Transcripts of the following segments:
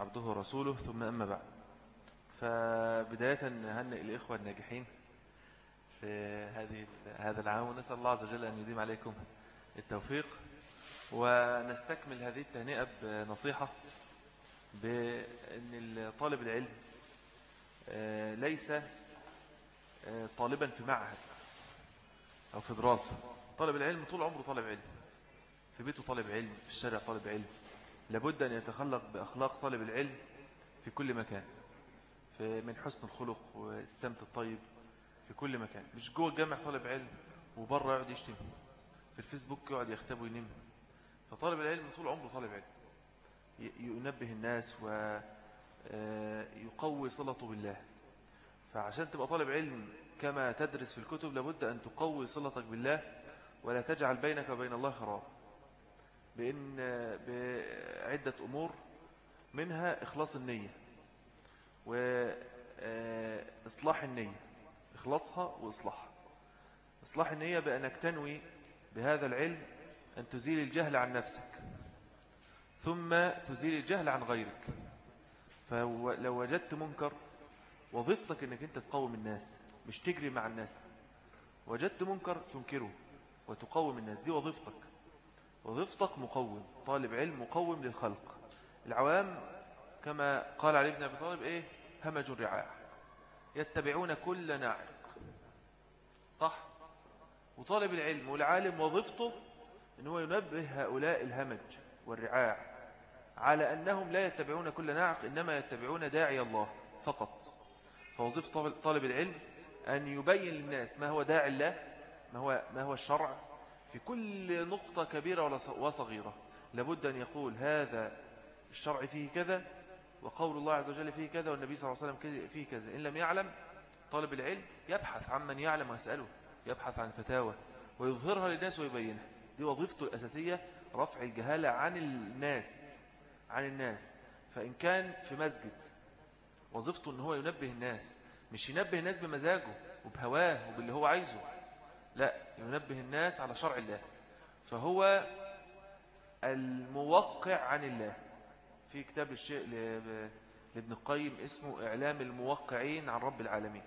عبده ورسوله ثم أما بعد. فبداية نهنئ الإخوة الناجحين في هذه هذا العام ونسأل الله عز وجل أن يديم عليكم التوفيق ونستكمل هذه التهنئة بنصيحة بأن طالب العلم آه، ليس آه، طالبا في معهد أو في دراسة. طالب العلم طول عمره طالب علم في بيته طالب علم في الشارع طالب علم. لابد أن يتخلق بأخلاق طالب العلم في كل مكان من حسن الخلق والسمت الطيب في كل مكان. مش جوه الجامع طالب علم وبره يقعد يشتم في الفيسبوك يقعد يختب وينم. فطالب العلم طول عمره طالب علم. ينبه الناس ويقوي آه، صلته بالله. فعشان تبقى طالب علم كما تدرس في الكتب لابد أن تقوي صلتك بالله ولا تجعل بينك وبين الله خراب. بإن بعدة أمور منها إخلاص النية وإصلاح النية إخلاصها وإصلاحها. إصلاح النية بأنك تنوي بهذا العلم أن تزيل الجهل عن نفسك ثم تزيل الجهل عن غيرك. فلو وجدت منكر وظيفتك أنك أنت تقوم الناس مش تجري مع الناس وجدت منكر تنكره وتقوم الناس دي وظيفتك. وظيفتك مقوم طالب علم مقوم للخلق. العوام كما قال علي بن أبي طالب إيه؟ همج الرعاع. يتبعون كل ناعق. صح؟ وطالب العلم والعالم وظيفته إن هو ينبه هؤلاء الهمج والرعاع على أنهم لا يتبعون كل ناعق إنما يتبعون داعي الله فقط. فوظيفة طالب العلم أن يبين للناس ما هو داعي الله ما هو, ما هو الشرع في كل نقطة كبيرة وصغيرة. لابد أن يقول هذا الشرع فيه كذا وقول الله عز وجل فيه كذا والنبي صلى الله عليه وسلم فيه كذا. إن لم يعلم طالب العلم يبحث عن من يعلم ويسأله يبحث عن فتاوى ويظهرها للناس ويبينها. دي وظيفته الأساسية رفع الجهالة عن الناس عن الناس. فإن كان في مسجد وظيفته أن هو ينبه الناس مش ينبه الناس بمزاجه وبهواه وباللي هو عايزه لا. ينبه الناس على شرع الله. فهو الموقع عن الله. في كتاب الشيء لابن القيم اسمه إعلام الموقعين عن رب العالمين.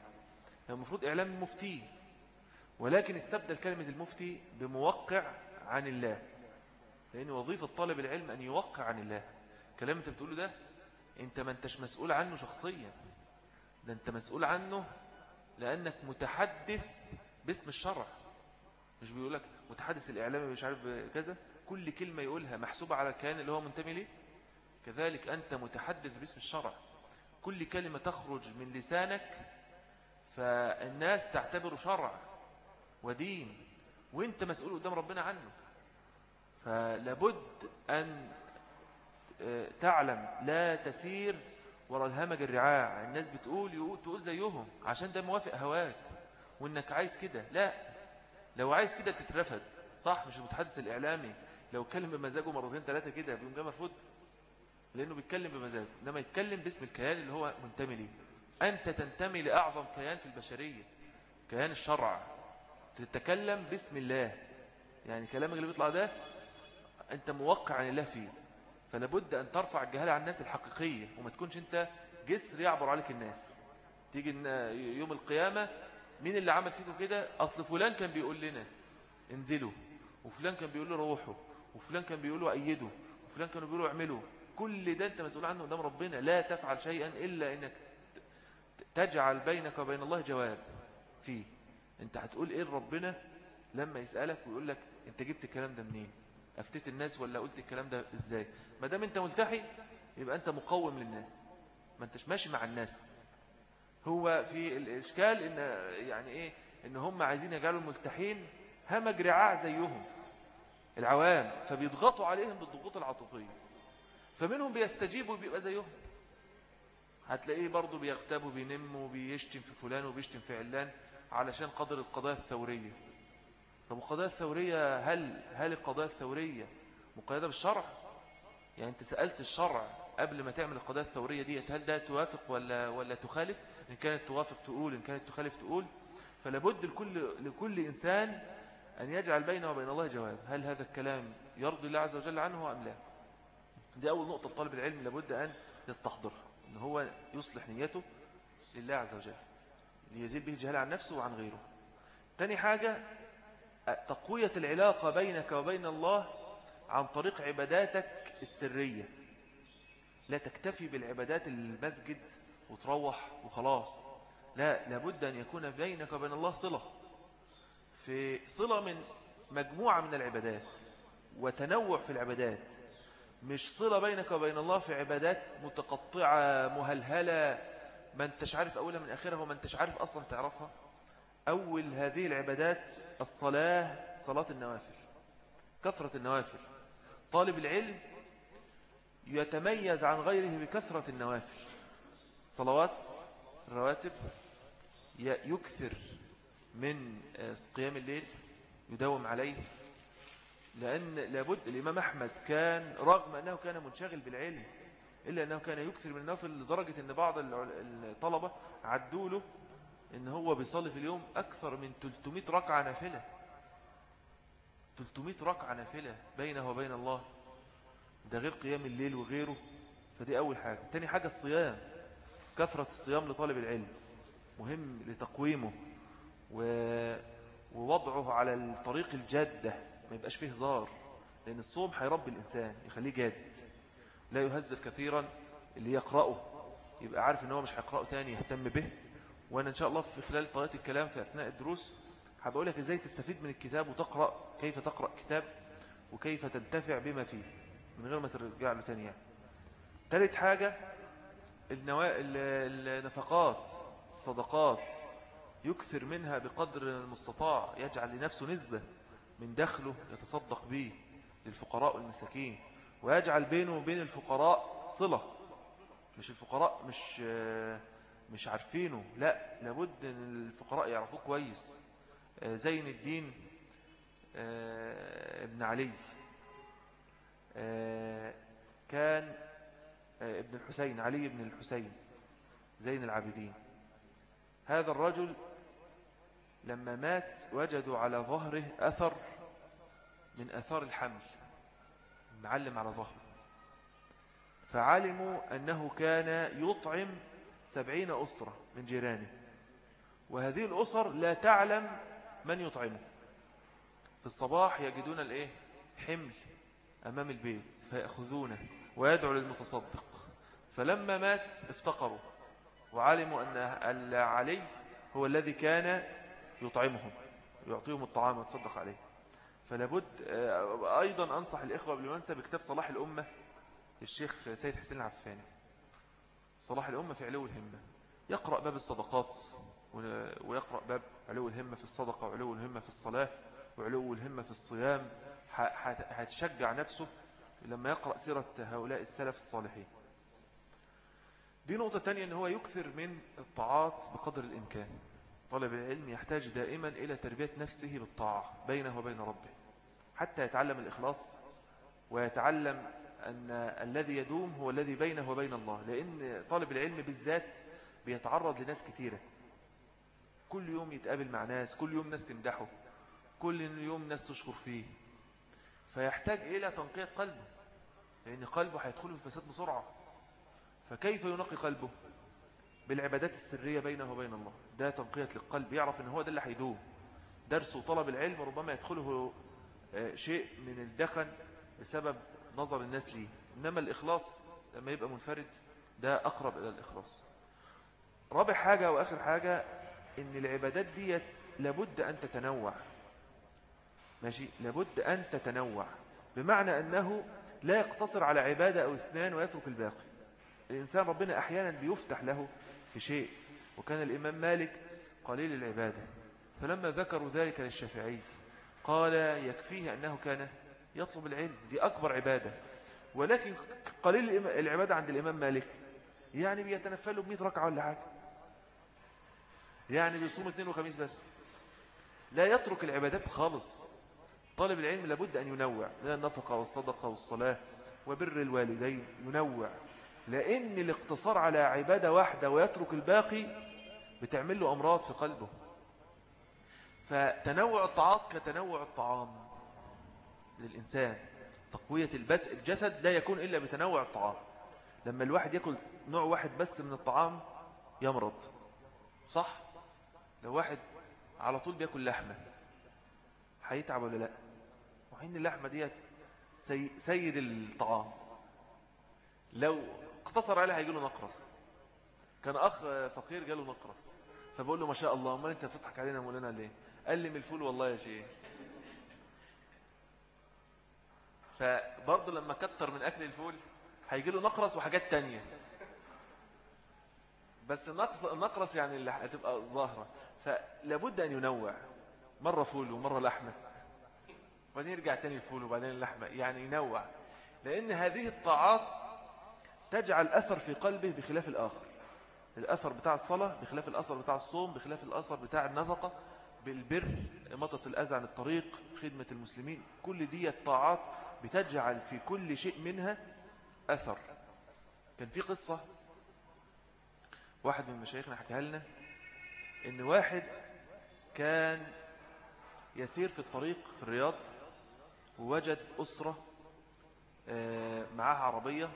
المفروض إعلام المفتي ولكن استبدل كلمة المفتي بموقع عن الله. لأن وظيفة طالب العلم أن يوقع عن الله. كلام أنت بتقوله ده أنت ما أنتش مسؤول عنه شخصيا. ده أنت مسؤول عنه لأنك متحدث باسم الشرع. مش بيقولك متحدث الإعلامي مش عارف كذا؟ كل كلمة يقولها محسوبة على الكيان اللي هو منتمي ليه؟ كذلك أنت متحدث باسم الشرع. كل كلمة تخرج من لسانك فالناس تعتبر شرع ودين وأنت مسؤول قدام ربنا عنه. فلابد أن آه، تعلم لا تسير وراء الهمج الرعاع. الناس بتقول يقول تقول زيهم عشان ده موافق هواك وإنك عايز كده. لا. لو عايز كده تترفد صح؟ مش المتحدث الإعلامي. لو اتكلم بمزاجه مرتين ثلاثة كده بيقوم جاي مرفوض لأنه بيتكلم بمزاجه. إنما يتكلم باسم الكيان اللي هو منتمي ليه. أنت تنتمي لأعظم كيان في البشرية كيان الشرع. تتكلم باسم الله. يعني كلامك اللي بيطلع ده أنت موقع عن الله فيه. فلابد أن ترفع الجهالة عن الناس الحقيقية وما تكونش أنت جسر يعبر عليك الناس. تيجي يوم القيامة مين اللي عمل فيكم كده؟ أصل فلان كان بيقول لنا انزلوا وفلان كان بيقول له روحوا وفلان كان بيقول له أيدوا وفلان كانوا بيقولوا اعملوا. كل ده أنت مسؤول عنه قدام ربنا. لا تفعل شيئا إلا أنك تجعل بينك وبين الله جواب فيه. أنت هتقول إيه ربنا لما يسألك ويقول لك أنت جبت الكلام ده منين؟ أفتيت الناس ولا قلت الكلام ده إزاي؟ ما دام أنت ملتحي يبقى أنت مقوم للناس. ما أنتش ماشي مع الناس. هو في الإشكال إن يعني إيه إن هم عايزين يجعلوا الملتحين همج رعاع زيهم العوام فبيضغطوا عليهم بالضغوط العاطفية. فمنهم بيستجيبوا وبيبقى زيهم. هتلاقيه برضه بيغتاب وبينم وبيشتم في فلان وبيشتم في علان علشان قدر القضايا الثورية. طب القضايا الثورية هل هل القضايا الثورية مقيدة بالشرع؟ يعني أنت سألت الشرع قبل ما تعمل القضايا الثورية دي هل ده توافق ولا ولا تخالف؟ إن كانت توافق تقول إن كانت تخالف تقول. فلابد لكل لكل إنسان أن يجعل بينه وبين الله جواب. هل هذا الكلام يرضي الله عز وجل عنه أم لا؟ دي أول نقطة لطالب العلم لابد أن يستحضرها إن هو يصلح نيته لله عز وجل ليزيل به الجهال عن نفسه وعن غيره. تاني حاجة تقوية العلاقة بينك وبين الله عن طريق عباداتك السرية. لا تكتفي بالعبادات المسجد وتروح وخلاص. لا لابد أن يكون بينك وبين الله صلة. في صلة من مجموعة من العبادات وتنوع في العبادات. مش صلة بينك وبين الله في عبادات متقطعة مهلهلة ما انتش عارف أولها من آخرها وما انتش عارف أصلا تعرفها. أول هذه العبادات الصلاة صلاة النوافل كثرة النوافل. طالب العلم يتميز عن غيره بكثرة النوافل. صلوات الرواتب يكثر من قيام الليل يداوم عليه. لأن لابد الإمام أحمد كان رغم أنه كان منشغل بالعلم إلا أنه كان يكثر من النوافل لدرجة أن بعض الطلبة عدوا له أن هو بيصلي في اليوم أكثر من 300 ركعة نافلة. 300 ركعة نافلة بينه وبين الله. ده غير قيام الليل وغيره فدي أول حاجة. تاني حاجة الصيام كثرة الصيام لطالب العلم مهم لتقويمه ووضعه على الطريق الجادة ما يبقاش فيه هزار لأن الصوم هيربي الإنسان يخليه جاد. لا يهزر كثيرا اللي يقرأه يبقى عارف إن هو مش هيقرأه تاني يهتم به. وأنا إن شاء الله في خلال طريقة الكلام في أثناء الدروس هبقول لك إزاي تستفيد من الكتاب وتقرأ كيف تقرأ كتاب وكيف تنتفع بما فيه. من غير ما ترجع له تاني يعني. ثالث حاجة النوا... النفقات الصدقات يكثر منها بقدر المستطاع يجعل لنفسه نسبة من دخله يتصدق به للفقراء والمساكين ويجعل بينه وبين الفقراء صلة. مش الفقراء مش مش عارفينه لا لابد إن الفقراء يعرفوه كويس. زين الدين آه، ابن علي. آه، كان آه، ابن الحسين علي بن الحسين زين العابدين. هذا الرجل لما مات وجدوا على ظهره أثر من أثار الحمل معلم على ظهره. فعلموا أنه كان يطعم سبعين أسرة من جيرانه. وهذه الأسر لا تعلم من يطعمه. في الصباح يجدون الإيه؟ حمل. أمام البيت فيأخذونه ويدعو للمتصدق. فلما مات افتقروا وعلموا أن علي هو الذي كان يطعمهم ويعطيهم الطعام ويتصدق عليه. فلابد آه، أيضا أنصح الإخوة بالمنسى بكتاب صلاح الأمة للشيخ سيد حسين العفاني. صلاح الأمة في علو الهمة. يقرأ باب الصدقات ويقرأ باب علو الهمة في الصدقة وعلو الهمة في الصلاة وعلو الهمة في الصيام. هتشجع نفسه لما يقرأ سيرة هؤلاء السلف الصالحين. دي نقطة تانية أنه هو يكثر من الطاعات بقدر الإمكان. طالب العلم يحتاج دائما إلى تربية نفسه بالطاعة بينه وبين ربه حتى يتعلم الإخلاص ويتعلم أن الذي يدوم هو الذي بينه وبين الله لأن طالب العلم بالذات بيتعرض لناس كثيرة كل يوم يتقابل مع ناس كل يوم ناس تمدحه كل يوم ناس تشكر فيه. فيحتاج إلى تنقية قلبه لأن قلبه هيدخله في الفساد بسرعة. فكيف ينقي قلبه؟ بالعبادات السرية بينه وبين الله. ده تنقية للقلب. يعرف إن هو ده اللي هيدوم. درس وطلب العلم ربما يدخله آه، شيء من الدخن بسبب نظر الناس ليه. إنما الإخلاص لما يبقى منفرد ده أقرب إلى الإخلاص. رابع حاجة وآخر حاجة إن العبادات ديت لابد أن تتنوع. ماشي؟ لابد أن تتنوع بمعنى أنه لا يقتصر على عبادة أو اثنان ويترك الباقي. الإنسان ربنا أحيانا بيفتح له في شيء وكان الإمام مالك قليل العبادة. فلما ذكروا ذلك للشافعي قال يكفيه أنه كان يطلب العلم دي أكبر عبادة. ولكن قليل العبادة عند الإمام مالك يعني بيتنفلوا بمئة ركعة ولا حاجة. يعني بيصوم اثنين وخميس بس. لا يترك العبادات خالص. طالب العلم لابد أن ينوع من النفقة والصدقة والصلاة وبر الوالدين ينوع. لأن الاقتصار على عبادة واحدة ويترك الباقي بتعمل له أمراض في قلبه. فتنوع الطعام كتنوع الطعام للإنسان. تقوية البس الجسد لا يكون إلا بتنوع الطعام. لما الواحد يأكل نوع واحد بس من الطعام يمرض. صح؟ لو واحد على طول بيأكل لحمة هيتعب ولا لأ؟ وحين اللحمة دي سي سيد الطعام. لو اقتصر عليها هيجي له نقرس. كان أخ فقير جاله نقرس. فبقول له ما شاء الله ما أنت بتضحك علينا؟ مولانا ليه؟ قال لي من الفول والله يا شيخ. فبرضه لما كتر من أكل الفول هيجي له نقرس وحاجات تانية. بس النقرس يعني اللي هتبقى ظاهرة. فلابد أن ينوع. مرة فول ومرة لحمة. وبعدين يرجع تاني الفول وبعدين اللحمة يعني ينوع. لأن هذه الطاعات تجعل أثر في قلبه بخلاف الآخر. الأثر بتاع الصلاة بخلاف الأثر بتاع الصوم بخلاف الأثر بتاع النفقة بالبر مطة الأذى عن الطريق خدمة المسلمين. كل دي الطاعات بتجعل في كل شيء منها أثر. كان في قصة واحد من مشايخنا حكاها لنا إن واحد كان يسير في الطريق في الرياض ووجد أسرة آه، معاها عربية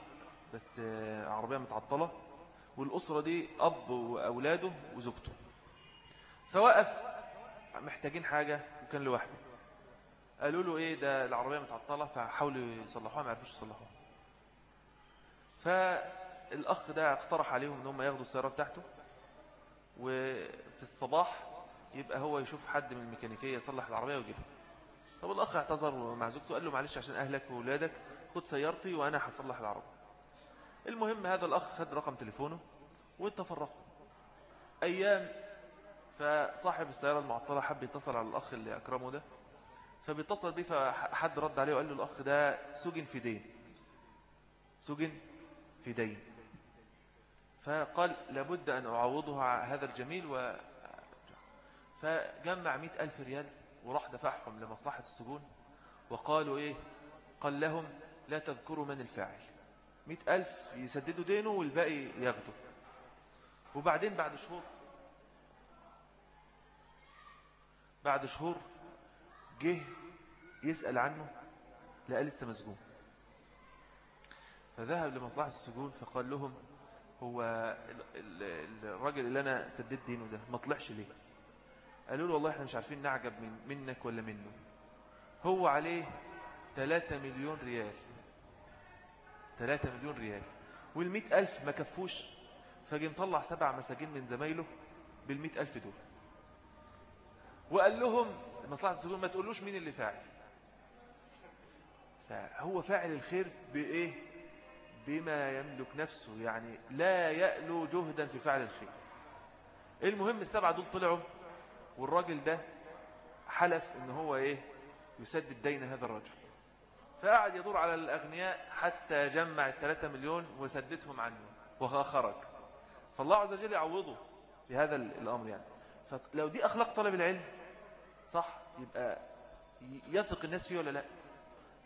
بس آه، عربية متعطلة والأسرة دي أب وأولاده وزوجته. فوقف محتاجين حاجة وكان لوحده. قالوا له إيه ده العربية متعطلة فحاولوا يصلحوها ما عرفوش يصلحوها. فالأخ ده اقترح عليهم إن هم ياخدوا السيارة بتاعته وفي الصباح يبقى هو يشوف حد من الميكانيكية يصلح العربية ويجيبها. طب الأخ اعتذر مع زوجته قال له معلش عشان أهلك وولادك خد سيارتي وأنا هصلح العربية. المهم هذا الأخ خد رقم تليفونه واتفرقوا أيام فصاحب السيارة المعطلة حب يتصل على الأخ اللي أكرمه ده فبيتصل بيه فحد رد عليه وقال له الأخ ده سجن في دين. سجن في دين. فقال لابد أن أعوضه هذا الجميل و فجمع مئة ألف ريال وراح دفعهم لمصلحة السجون وقالوا إيه؟ قال لهم لا تذكروا من الفاعل. مئة ألف يسددوا دينه والباقي ياخده. وبعدين بعد شهور بعد شهور جه يسأل عنه لقى لسه مسجون. فذهب لمصلحة السجون فقال لهم هو الراجل اللي أنا سددت دينه ده ما طلعش ليه؟ قالوا له والله إحنا مش عارفين نعجب من منك ولا منه. هو عليه 3 مليون ريال. 3 مليون ريال. والمئة ألف ما كفوش فجي مطلع سبع مساجين من زمايله بالمئة ألف دول. وقال لهم مصلحة السجون ما تقولوش مين اللي فاعل. فهو فاعل الخير بإيه؟ بما يملك نفسه يعني لا يألو جهدا في فعل الخير. المهم السبعة دول طلعوا والراجل ده حلف إن هو إيه؟ يسدد دين هذا الرجل. فقعد يدور على الأغنياء حتى جمع الثلاثة مليون وسددهم عنه وخرج فالله عز وجل يعوضه في هذا الأمر يعني. فلو دي أخلاق طلب العلم صح؟ يبقى يثق الناس فيه ولا لا؟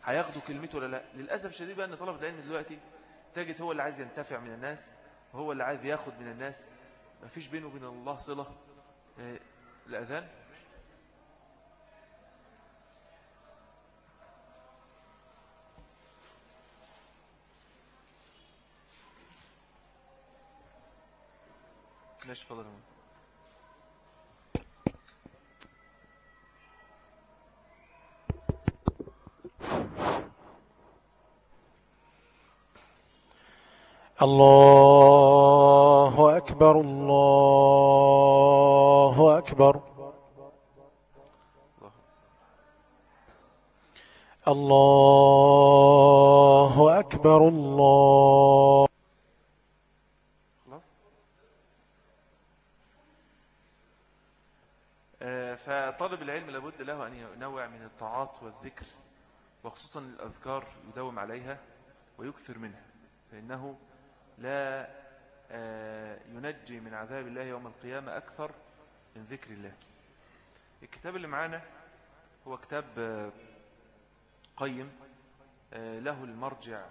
هياخدوا كلمته ولا لا؟ للأسف الشديد بقى أن طلبة العلم دلوقتي تجد هو اللي عايز ينتفع من الناس وهو اللي عايز ياخد من الناس. ما فيش بينه وبين الله صلة. آه، الأذان؟ ليش فضل الله أكبر الله أكبر. الله أكبر الله. آه، فطالب العلم لابد له أن ينوع من الطاعات والذكر وخصوصا الأذكار يدوم عليها ويكثر منها فإنه لا آه، ينجي من عذاب الله يوم القيامة أكثر من ذكر الله. الكتاب اللي معانا هو كتاب آه، قيم آه، له المرجع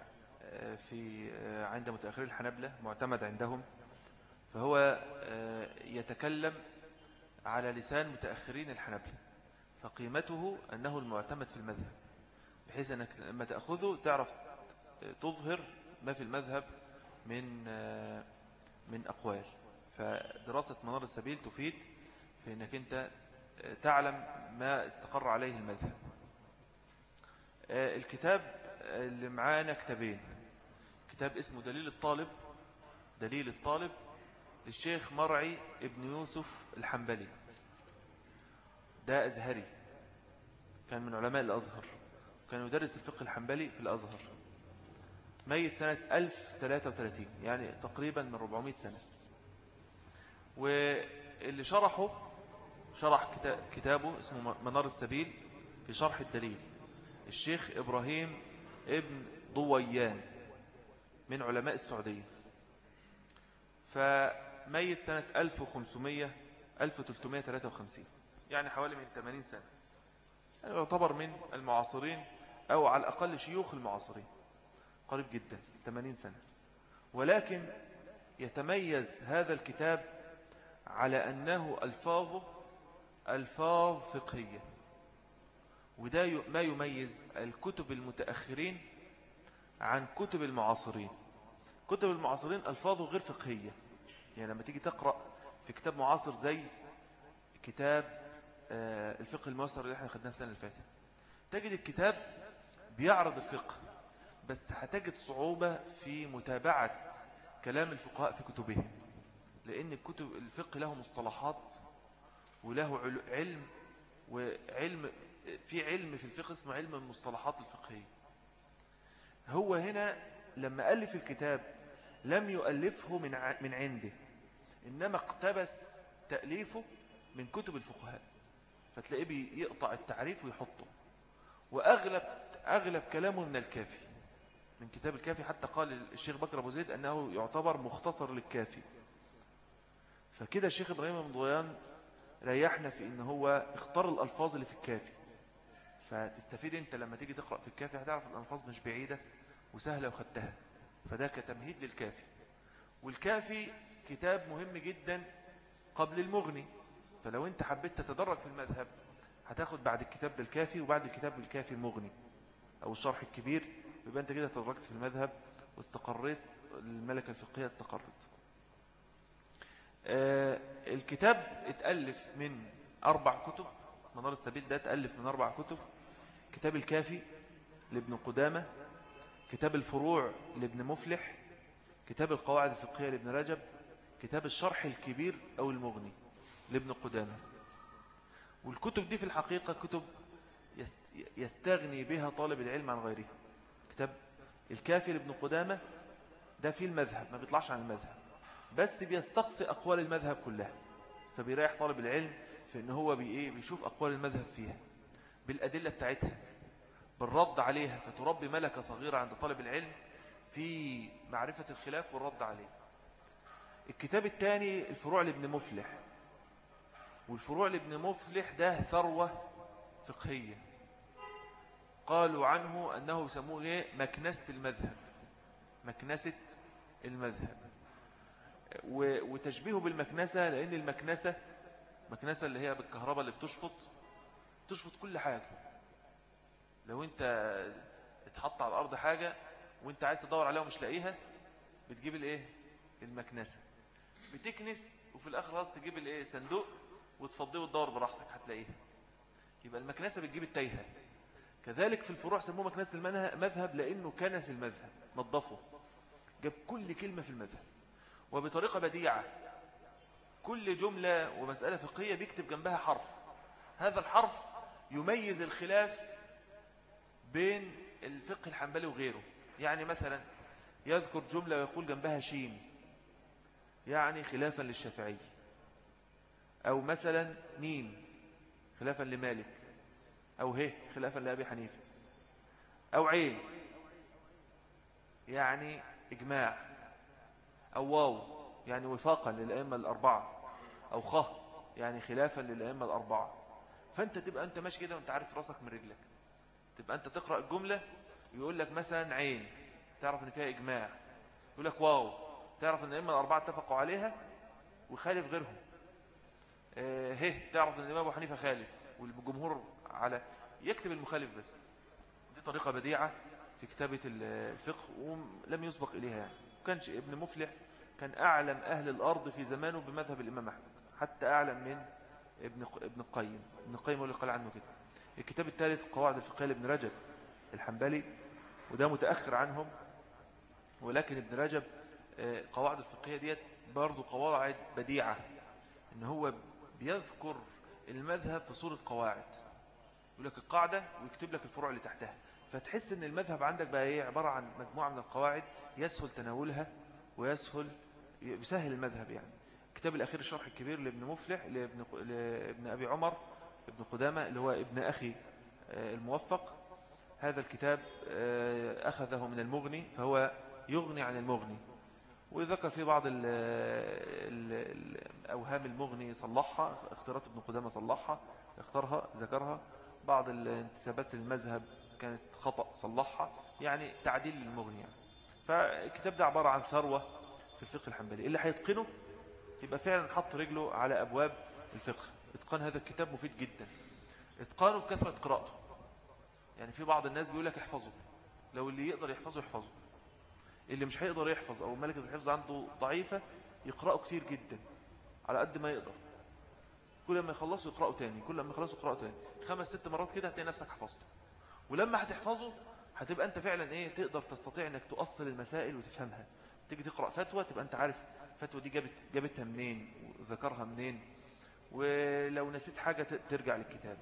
في عند متأخرين الحنبلة معتمد عندهم. فهو يتكلم على لسان متأخرين الحنبلة فقيمته أنه المعتمد في المذهب بحيث أنك لما تأخذه تعرف تظهر ما في المذهب من من أقوال. فدراسة منار السبيل تفيد في أنك أنت تعلم ما استقر عليه المذهب. الكتاب اللي معانا كتابين. كتاب اسمه دليل الطالب. دليل الطالب للشيخ مرعي ابن يوسف الحنبلي. ده أزهري. كان من علماء الأزهر. كان يدرس الفقه الحنبلي في الأزهر. ميت سنة 1033 يعني تقريبا من 400 سنة. واللي شرحه شرح كتابه اسمه منار السبيل في شرح الدليل. الشيخ إبراهيم ابن ضويان من علماء السعودية. فميت سنة 1500 1353 يعني حوالي من 80 سنة. يعني يعتبر من المعاصرين أو على الأقل شيوخ المعاصرين. قريب جدا 80 سنة. ولكن يتميز هذا الكتاب على أنه ألفاظه ألفاظ فقهية. وده ما يميز الكتب المتأخرين عن كتب المعاصرين. كتب المعاصرين ألفاظه غير فقهية. يعني لما تيجي تقرأ في كتاب معاصر زي كتاب آه، الفقه الموسر اللي إحنا خدناه السنة اللي فاتت تجد الكتاب بيعرض الفقه بس هتجد صعوبة في متابعة كلام الفقهاء في كتبهم لأن الكتب الفقه له مصطلحات وله علم وعلم في علم في الفقه اسمه علم المصطلحات الفقهية. هو هنا لما ألف الكتاب لم يؤلفه من من عنده إنما اقتبس تأليفه من كتب الفقهاء. فتلاقيه بيقطع التعريف ويحطه. وأغلب أغلب كلامه من الكافي من كتاب الكافي. حتى قال الشيخ بكر أبو زيد أنه يعتبر مختصر للكافي. فكده الشيخ إبراهيم بن ضيان ريحنا في إن هو اختار الألفاظ اللي في الكافي. فتستفيد أنت لما تيجي تقرأ في الكافي هتعرف الألفاظ مش بعيدة وسهلة وخدتها. فده كتمهيد للكافي. والكافي كتاب مهم جدا قبل المغني. فلو أنت حبيت تتدرج في المذهب هتاخد بعد الكتاب بالكافي وبعد الكتاب بالكافي المغني أو الشرح الكبير يبقى أنت كده تدرجت في المذهب واستقريت الملكة الفقهية استقرت. الكتاب اتألف من أربع كتب منار السبيل ده اتألف من أربع كتب كتاب الكافي لابن قدامة كتاب الفروع لابن مفلح كتاب القواعد الفقهية لابن رجب كتاب الشرح الكبير أو المغني لابن قدامة. والكتب دي في الحقيقة كتب يستغني بها طالب العلم عن غيره كتاب الكافي لابن قدامة ده في المذهب ما بيطلعش عن المذهب. بس بيستقصي أقوال المذهب كلها. فبيريح طالب العلم في أنه هو بي إيه بيشوف أقوال المذهب فيها بالأدلة بتاعتها بالرد عليها. فتربي ملكة صغيرة عند طالب العلم في معرفة الخلاف والرد عليه. الكتاب الثاني الفروع لابن مفلح. والفروع لابن مفلح ده ثروة فقهية. قالوا عنه أنه يسموه إيه؟ مكنسة المذهب. مكنسة المذهب. وتشبيهه بالمكنسة لأن المكنسة مكنسة اللي هي بالكهرباء اللي بتشفط تشفط كل حاجة. لو أنت اتحط على الأرض حاجة وأنت عايز تدور عليها ومش لاقيها بتجيب الإيه؟ المكنسة. بتكنس وفي الآخر راس تجيب الإيه؟ صندوق وتفضيه وتدور براحتك هتلاقيها. يبقى المكنسة بتجيب التايهة. كذلك في الفروع سموه مكنسة المذهب لأنه كنس المذهب نظفه. جاب كل كلمة في المذهب. وبطريقة بديعة. كل جملة ومسألة فقهية بيكتب جنبها حرف. هذا الحرف يميز الخلاف بين الفقه الحنبلي وغيره. يعني مثلا يذكر جملة ويقول جنبها شين يعني خلافا للشافعي. أو مثلا مين خلافا لمالك. أو هه خلافا لأبي حنيفة. أو عين يعني إجماع. أو واو يعني وفاقا للأئمة الأربعة أو خ يعني خلافا للأئمة الأربعة. فأنت تبقى أنت ماشي كده وأنت عارف راسك من رجلك. تبقى أنت تقرأ الجملة يقول لك مثلا عين تعرف أن فيها إجماع. يقول لك واو تعرف أن الأئمة الأربعة اتفقوا عليها وخالف غيرهم. آه، هه تعرف أن الإمام أبو حنيفة خالف والجمهور على يكتب المخالف بس. دي طريقة بديعة في كتابة الفقه ولم يسبق إليها يعني. كانش ابن مفلح كان أعلم أهل الأرض في زمانه بمذهب الإمام أحمد حتى أعلم من ابن ابن القيم. ابن القيم هو اللي قال عنه كده. الكتاب الثالث قواعد الفقهية لابن رجب الحنبلي وده متأخر عنهم ولكن ابن رجب آه، قواعد الفقهية ديت برضو قواعد بديعة إن هو بيذكر المذهب في صورة قواعد. يقول لك القاعدة ويكتب لك الفروع اللي تحتها. فتحس إن المذهب عندك بقى إيه؟ عبارة عن مجموعة من القواعد يسهل تناولها ويسهل يسهل المذهب يعني. الكتاب الأخير الشرح الكبير لابن مفلح لابن, لابن أبي عمر ابن قدامة اللي هو ابن أخي آه، الموفق. هذا الكتاب آه، أخذه من المغني فهو يغني عن المغني. وذكر في بعض ال ال الأوهام المغني صلحها اختيارات ابن قدامة صلحها اختارها ذكرها. بعض الانتسابات للمذهب كانت خطأ صلحها يعني تعديل للمغني يعني. فالكتاب ده عبارة عن ثروة في الفقه الحنبلي. اللي هيتقنه يبقى فعلا حط رجله على أبواب الفقه. إتقان هذا الكتاب مفيد جدا. إتقانه بكثرة قراءته. يعني في بعض الناس بيقول لك احفظه. لو اللي يقدر يحفظه يحفظه. اللي مش هيقدر يحفظ أو ملكة الحفظ عنده ضعيفة يقرأه كتير جدا. على قد ما يقدر. كل ما يخلصوا يقرأه تاني كل ما يخلصوا يقرأه تاني. خمس ست مرات كده هتلاقي نفسك حفظته. ولما هتحفظه هتبقى انت فعلا إيه تقدر تستطيع انك تؤصل المسائل وتفهمها. تيجي تقرأ فتوى تبقى انت عارف الفتوى دي جابت جابتها منين وذكرها منين. ولو نسيت حاجة ترجع للكتاب.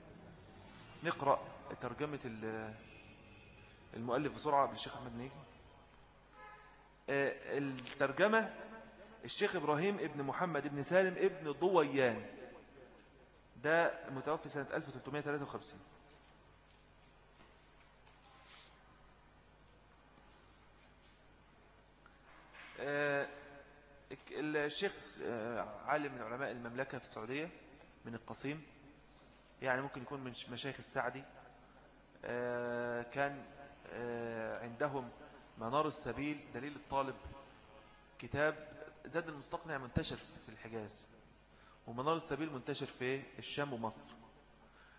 نقرأ ترجمة المؤلف بسرعة بالشيخ أحمد نيجي آه، الترجمة الشيخ إبراهيم ابن محمد ابن سالم ابن ضويان. ده متوفي سنة 1353 الشيخ آه، عالم من علماء المملكة في السعودية من القصيم يعني ممكن يكون من مشايخ السعدي آه، كان عندهم منار السبيل دليل الطالب كتاب زاد المستقنع منتشر في الحجاز. ومنار السبيل منتشر في الشام ومصر.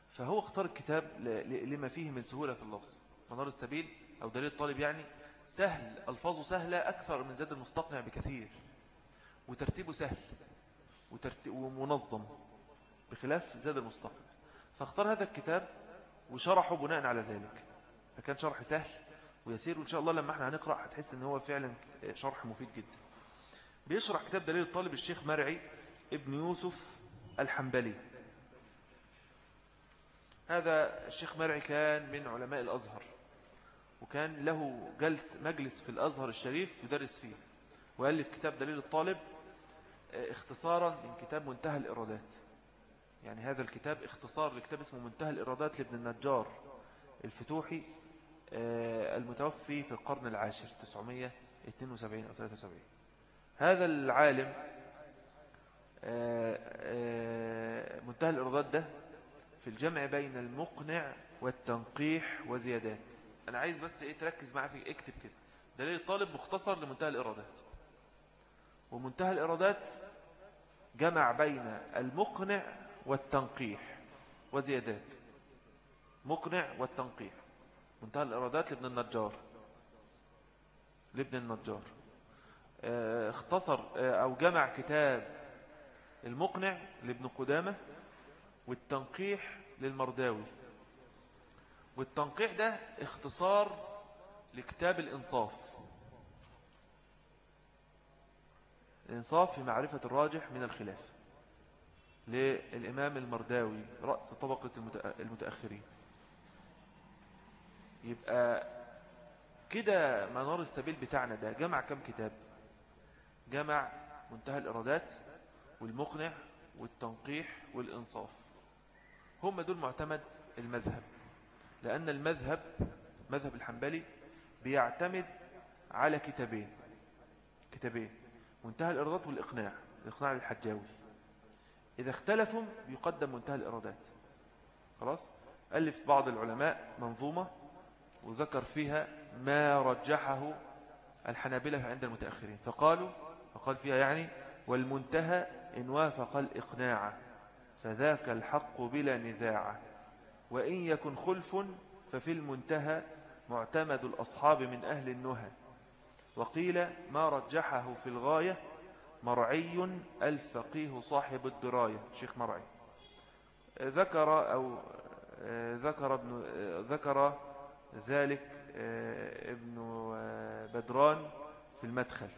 فهو اختار الكتاب لما فيه من سهولة اللفظ. منار السبيل أو دليل الطالب يعني سهل ألفاظه سهلة أكثر من زاد المستقنع بكثير وترتيبه سهل ومنظم بخلاف زاد المستقنع. فاختار هذا الكتاب وشرحه بناء على ذلك. فكان شرح سهل ويسير وإن شاء الله لما إحنا هنقرأ هتحس إن هو فعلا شرح مفيد جدا. بيشرح كتاب دليل الطالب الشيخ مرعي ابن يوسف الحنبلي. هذا الشيخ مرعي كان من علماء الأزهر. وكان له جلس مجلس في الأزهر الشريف يدرس فيه وألف كتاب دليل الطالب آه، اختصارا من كتاب منتهى الإرادات. يعني هذا الكتاب اختصار لكتاب اسمه منتهى الإرادات لابن النجار الفتوحي آه، المتوفي في القرن العاشر 972 أو 73 هذا العالم آه، منتهى الإرادات ده في الجمع بين المقنع والتنقيح وزيادات. أنا عايز بس إيه تركز معي في اكتب كده. دليل الطالب مختصر لمنتهى الإرادات ومنتهى الإرادات جمع بين المقنع والتنقيح وزيادات. مقنع والتنقيح. منتهى الإرادات لابن النجار. لابن النجار. آه، اختصر آه، أو جمع كتاب المقنع لابن قدامة والتنقيح للمرداوي. والتنقيح ده اختصار لكتاب الإنصاف. الإنصاف في معرفة الراجح من الخلاف للإمام المرداوي رأس طبقة المتأخرين. يبقى كده منار السبيل بتاعنا ده. جمع كم كتاب؟ جمع منتهى الإرادات والمقنع والتنقيح والإنصاف. هم دول معتمد المذهب. لأن المذهب مذهب الحنبلي بيعتمد على كتابين. كتابين. منتهى الإرادات والإقناع الإقناع الحجاوي. إذا اختلفوا يقدم منتهى الإرادات. خلاص؟ ألف بعض العلماء منظومة وذكر فيها ما رجحه الحنابلة عند المتأخرين. فقالوا فقال فيها يعني والمنتهى إن وافق الإقناع فذاك الحق بلا نزاع. وإن يكن خلف ففي المنتهى معتمد الأصحاب من أهل النهى. وقيل ما رجحه في الغاية مرعي الفقيه صاحب الدراية. شيخ مرعي. ذكر أو ذكر ابن ذكر ذلك ابن بدران في المدخل.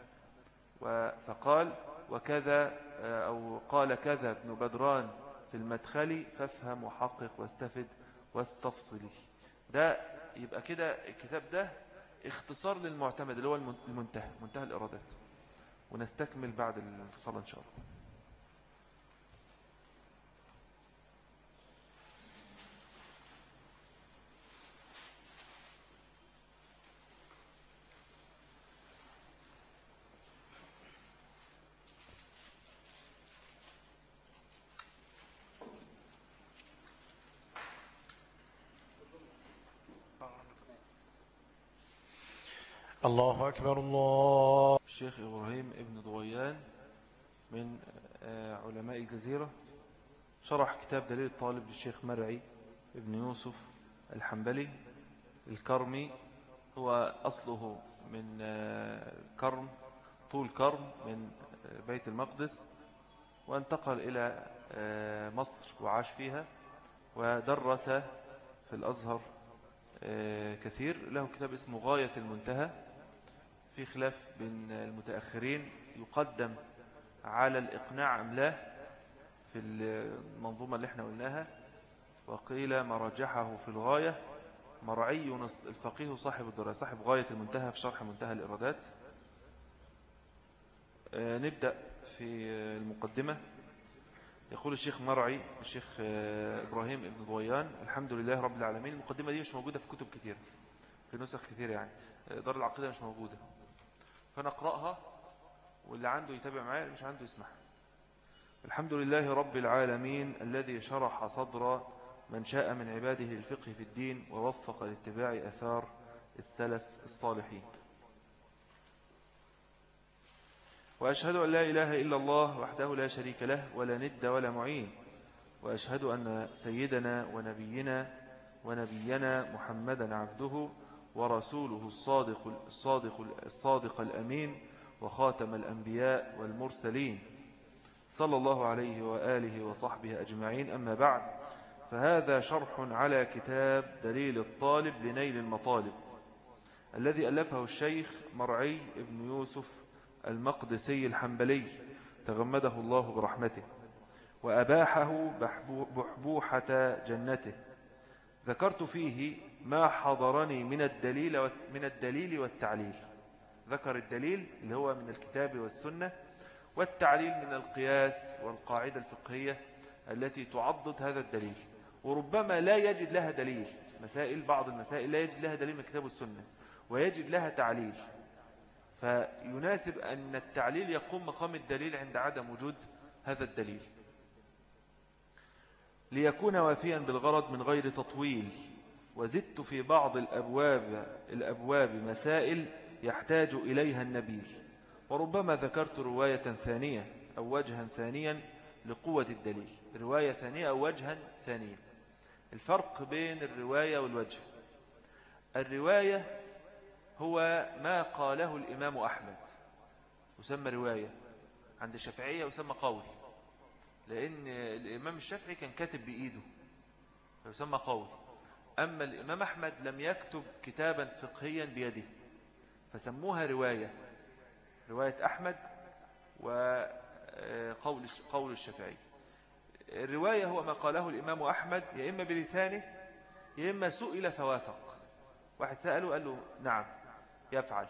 فقال وكذا أو قال كذا ابن بدران في المدخل فافهم وحقق واستفد. واستفصلي. ده يبقى كده الكتاب ده اختصار للمعتمد اللي هو المنتهى منتهى الإرادات. ونستكمل بعد الصلاة إن شاء الله. الله أكبر الله. الشيخ إبراهيم ابن ضويان من آه، علماء الجزيرة شرح كتاب دليل الطالب للشيخ مرعي ابن يوسف الحنبلي الكرمي. هو أصله من آه، كرم طول كرم من آه، بيت المقدس وانتقل إلى مصر وعاش فيها ودرس في الأزهر كثير. له كتاب اسمه غاية المنتهى. في خلاف بين المتأخرين يقدم على الإقناع أم لا في المنظومة اللي إحنا قلناها. وقيل ما رجحه في الغاية مرعي الفقيه صاحب الدراسة صاحب غاية المنتهى في شرح منتهى الإرادات آه، نبدأ في المقدمة. يقول الشيخ مرعي الشيخ آه، إبراهيم ابن ضويان الحمد لله رب العالمين. المقدمة دي مش موجودة في كتب كتير في نسخ كتير يعني. آه، دار العقيدة مش موجودة. فنقرأها واللي عنده يتابع معايا مش عنده يسمعها الحمد لله رب العالمين الذي شرح صدر من شاء من عباده للفقه في الدين ووفق لاتباع أثار السلف الصالحين. وأشهد أن لا إله إلا الله وحده لا شريك له ولا ند ولا معين. وأشهد أن سيدنا ونبينا ونبينا محمدا عبده ورسوله الصادق, الصادق, الصادق الأمين وخاتم الأنبياء والمرسلين. صلى الله عليه وآله وصحبه أجمعين. أما بعد فهذا شرح على كتاب دليل الطالب لنيل المطالب الذي ألفه الشيخ مرعي ابن يوسف المقدسي الحنبلي تغمده الله برحمته وأباحه بحبوحة جنته. ذكرت فيه ما حضرني من الدليل من الدليل والتعليل. ذكر الدليل اللي هو من الكتاب والسنة والتعليل من القياس والقاعدة الفقهية التي تعضد هذا الدليل. وربما لا يجد لها دليل. مسائل بعض المسائل لا يجد لها دليل من الكتاب والسنة ويجد لها تعليل. فيناسب أن التعليل يقوم مقام الدليل عند عدم وجود هذا الدليل. ليكون وافيا بالغرض من غير تطويل. وزدت في بعض الأبواب, الأبواب مسائل يحتاج إليها النبيل. وربما ذكرت رواية ثانية أو وجها ثانيا لقوة الدليل. رواية ثانية أو وجها ثانيا الفرق بين الرواية والوجه. الرواية هو ما قاله الإمام أحمد. يسمى رواية. عند الشافعية يسمى قول. لأن الإمام الشافعي كان كاتب بإيده. فيسمى قول. أما الإمام أحمد لم يكتب كتابا فقهيا بيده فسموها رواية رواية أحمد وقول قول الشافعي. الرواية هو ما قاله الإمام أحمد يا إما بلسانه يا إما سئل فوافق. واحد سأله قال له نعم يفعل.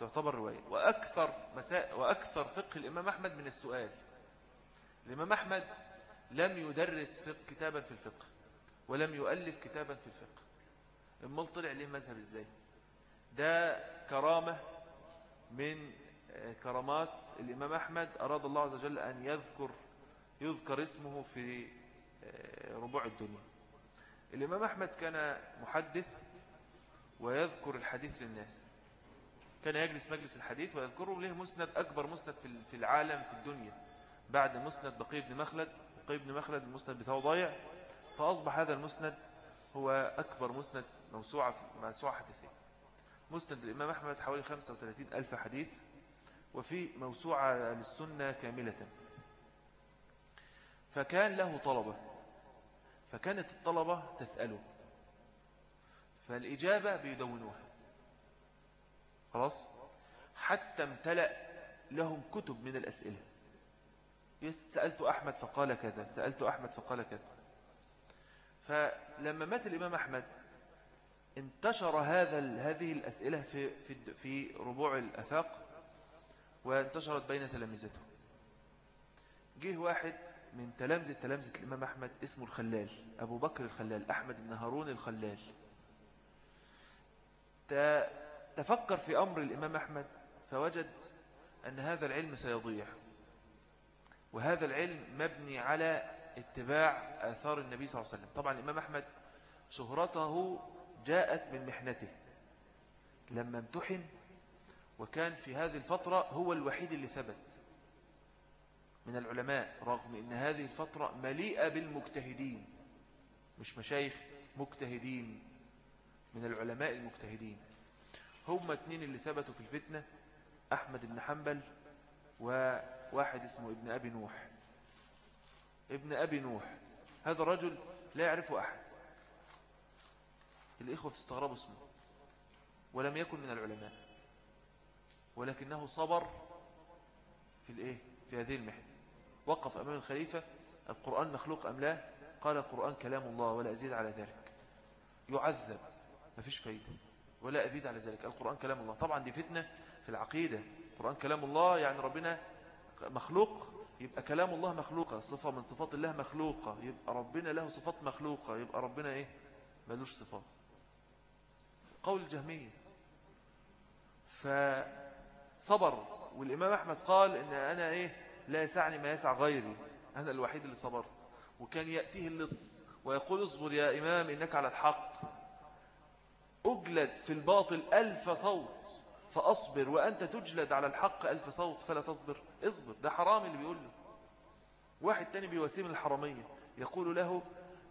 تعتبر رواية. وأكثر, مساء وأكثر فقه الإمام أحمد من السؤال. الإمام أحمد لم يدرس فقه كتابا في الفقه. ولم يؤلف كتابا في الفقه. إمال طلع ليه مذهب إزاي؟ ده كرامة من آه، كرامات الإمام أحمد أراد الله عز وجل أن يذكر يذكر اسمه في آه، ربوع الدنيا. الإمام أحمد كان محدث ويذكر الحديث للناس. كان يجلس مجلس الحديث ويذكره له مسند أكبر مسند في العالم في الدنيا بعد مسند بقي بن مخلد. بقي بن مخلد المسند بتاعه ضايع. فأصبح هذا المسند هو أكبر مسند موسوعة موسوعة حديثية. مسند الإمام أحمد حوالي 35 ألف حديث وفي موسوعة للسنة كاملة. فكان له طلبة فكانت الطلبة تسأله فالإجابة بيدونوها. خلاص؟ حتى امتلأ لهم كتب من الأسئلة. سألت أحمد فقال كذا سألت أحمد فقال كذا. فلما مات الإمام أحمد انتشر هذا هذه الأسئلة في في في ربوع الأثاق وانتشرت بين تلامذته. جه واحد من تلامذة تلامذة الإمام أحمد اسمه الخلال أبو بكر الخلال أحمد بن هارون الخلال. تفكر في أمر الإمام أحمد فوجد أن هذا العلم سيضيع وهذا العلم مبني على اتباع آثار النبي صلى الله عليه وسلم. طبعا الإمام أحمد شهرته جاءت من محنته. لما امتحن وكان في هذه الفترة هو الوحيد اللي ثبت من العلماء رغم أن هذه الفترة مليئة بالمجتهدين مش مشايخ مجتهدين من العلماء المجتهدين. هم اتنين اللي ثبتوا في الفتنة أحمد بن حنبل وواحد اسمه ابن أبي نوح. ابن أبي نوح. هذا الرجل لا يعرفه أحد. الإخوة تستغربوا اسمه. ولم يكن من العلماء. ولكنه صبر في الإيه؟ في هذه المحنة. وقف أمام الخليفة. القرآن مخلوق أم لا؟ قال القرآن كلام الله ولا أزيد على ذلك. يعذب. ما فيش فايدة. ولا أزيد على ذلك. القرآن كلام الله. طبعا دي فتنة في العقيدة. القرآن كلام الله يعني ربنا مخلوق يبقى كلام الله مخلوقة صفة من صفات الله مخلوقة. يبقى ربنا له صفات مخلوقة. يبقى ربنا إيه؟ ملوش صفات. قول الجهمية. فصبر. والإمام أحمد قال إن أنا إيه؟ لا يسعني ما يسع غيري. أنا الوحيد اللي صبرت. وكان يأتيه اللص ويقول اصبر يا إمام إنك على الحق. أجلد في الباطل ألف صوت. فأصبر وأنت تجلد على الحق ألف صوت فلا تصبر. اصبر ده حرام اللي بيقول له. واحد تاني بيوسيم الحرامية يقول له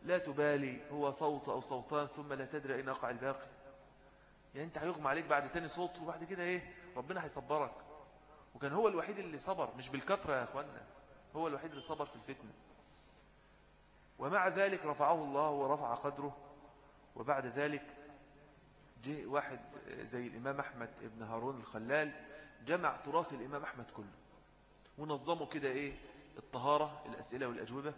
لا تبالي هو صوت أو صوتان ثم لا تدري أين أقع الباقي. يعني أنت هيغمى عليك بعد تاني صوت وبعد كده إيه؟ ربنا هيصبرك. وكان هو الوحيد اللي صبر مش بالكثرة يا أخوانا هو الوحيد اللي صبر في الفتنة. ومع ذلك رفعه الله ورفع قدره وبعد ذلك جه واحد زي الإمام أحمد ابن هارون الخلال جمع تراث الإمام أحمد كله ونظمه كده إيه؟ الطهارة الأسئلة والأجوبة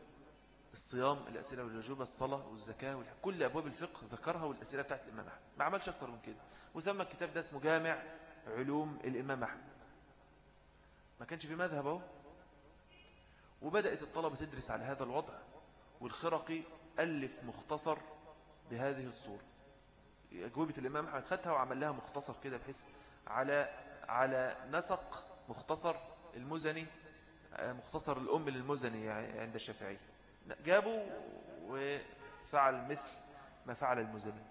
الصيام الأسئلة والأجوبة الصلاة والزكاة كل أبواب الفقه ذكرها والأسئلة بتاعت الإمام أحمد ما عملش أكتر من كده. وسمى الكتاب ده اسمه جامع علوم الإمام أحمد. ما كانش في مذهب أهو. وبدأت الطلبة تدرس على هذا الوضع والخرقي ألف مختصر بهذه الصورة. أجوبة الإمام أحمد خدها وعمل لها مختصر كده بحيث على على نسق مختصر المزني مختصر الأم للمزني عند الشافعي. جابوا وفعل مثل ما فعل المزني.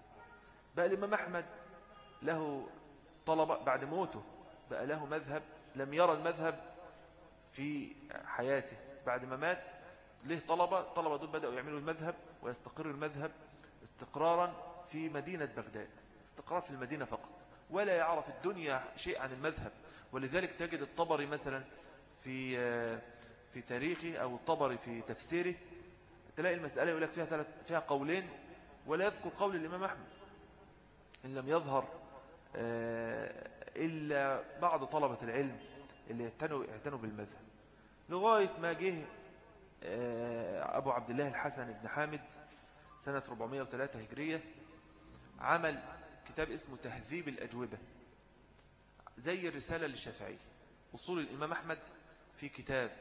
بقى الإمام أحمد له طلبة بعد موته بقى له مذهب لم يرى المذهب في حياته. بعد ما مات له طلبة الطلبة دول بدأوا يعملوا المذهب ويستقر المذهب استقرارا في مدينة بغداد. استقرار في المدينة فقط ولا يعرف الدنيا شيء عن المذهب. ولذلك تجد الطبري مثلا في في تاريخه أو الطبري في تفسيره تلاقي المسألة يقول لك فيها, فيها قولين ولا يذكر قول الإمام أحمد. إن لم يظهر آه، إلا بعض طلبة العلم اللي اعتنوا, اعتنوا بالمذهب. لغاية ما جه آه، أبو عبد الله الحسن بن حامد سنة 403 هجرية عمل كتاب اسمه تهذيب الأجوبة زي الرسالة للشافعي أصول الإمام أحمد في كتاب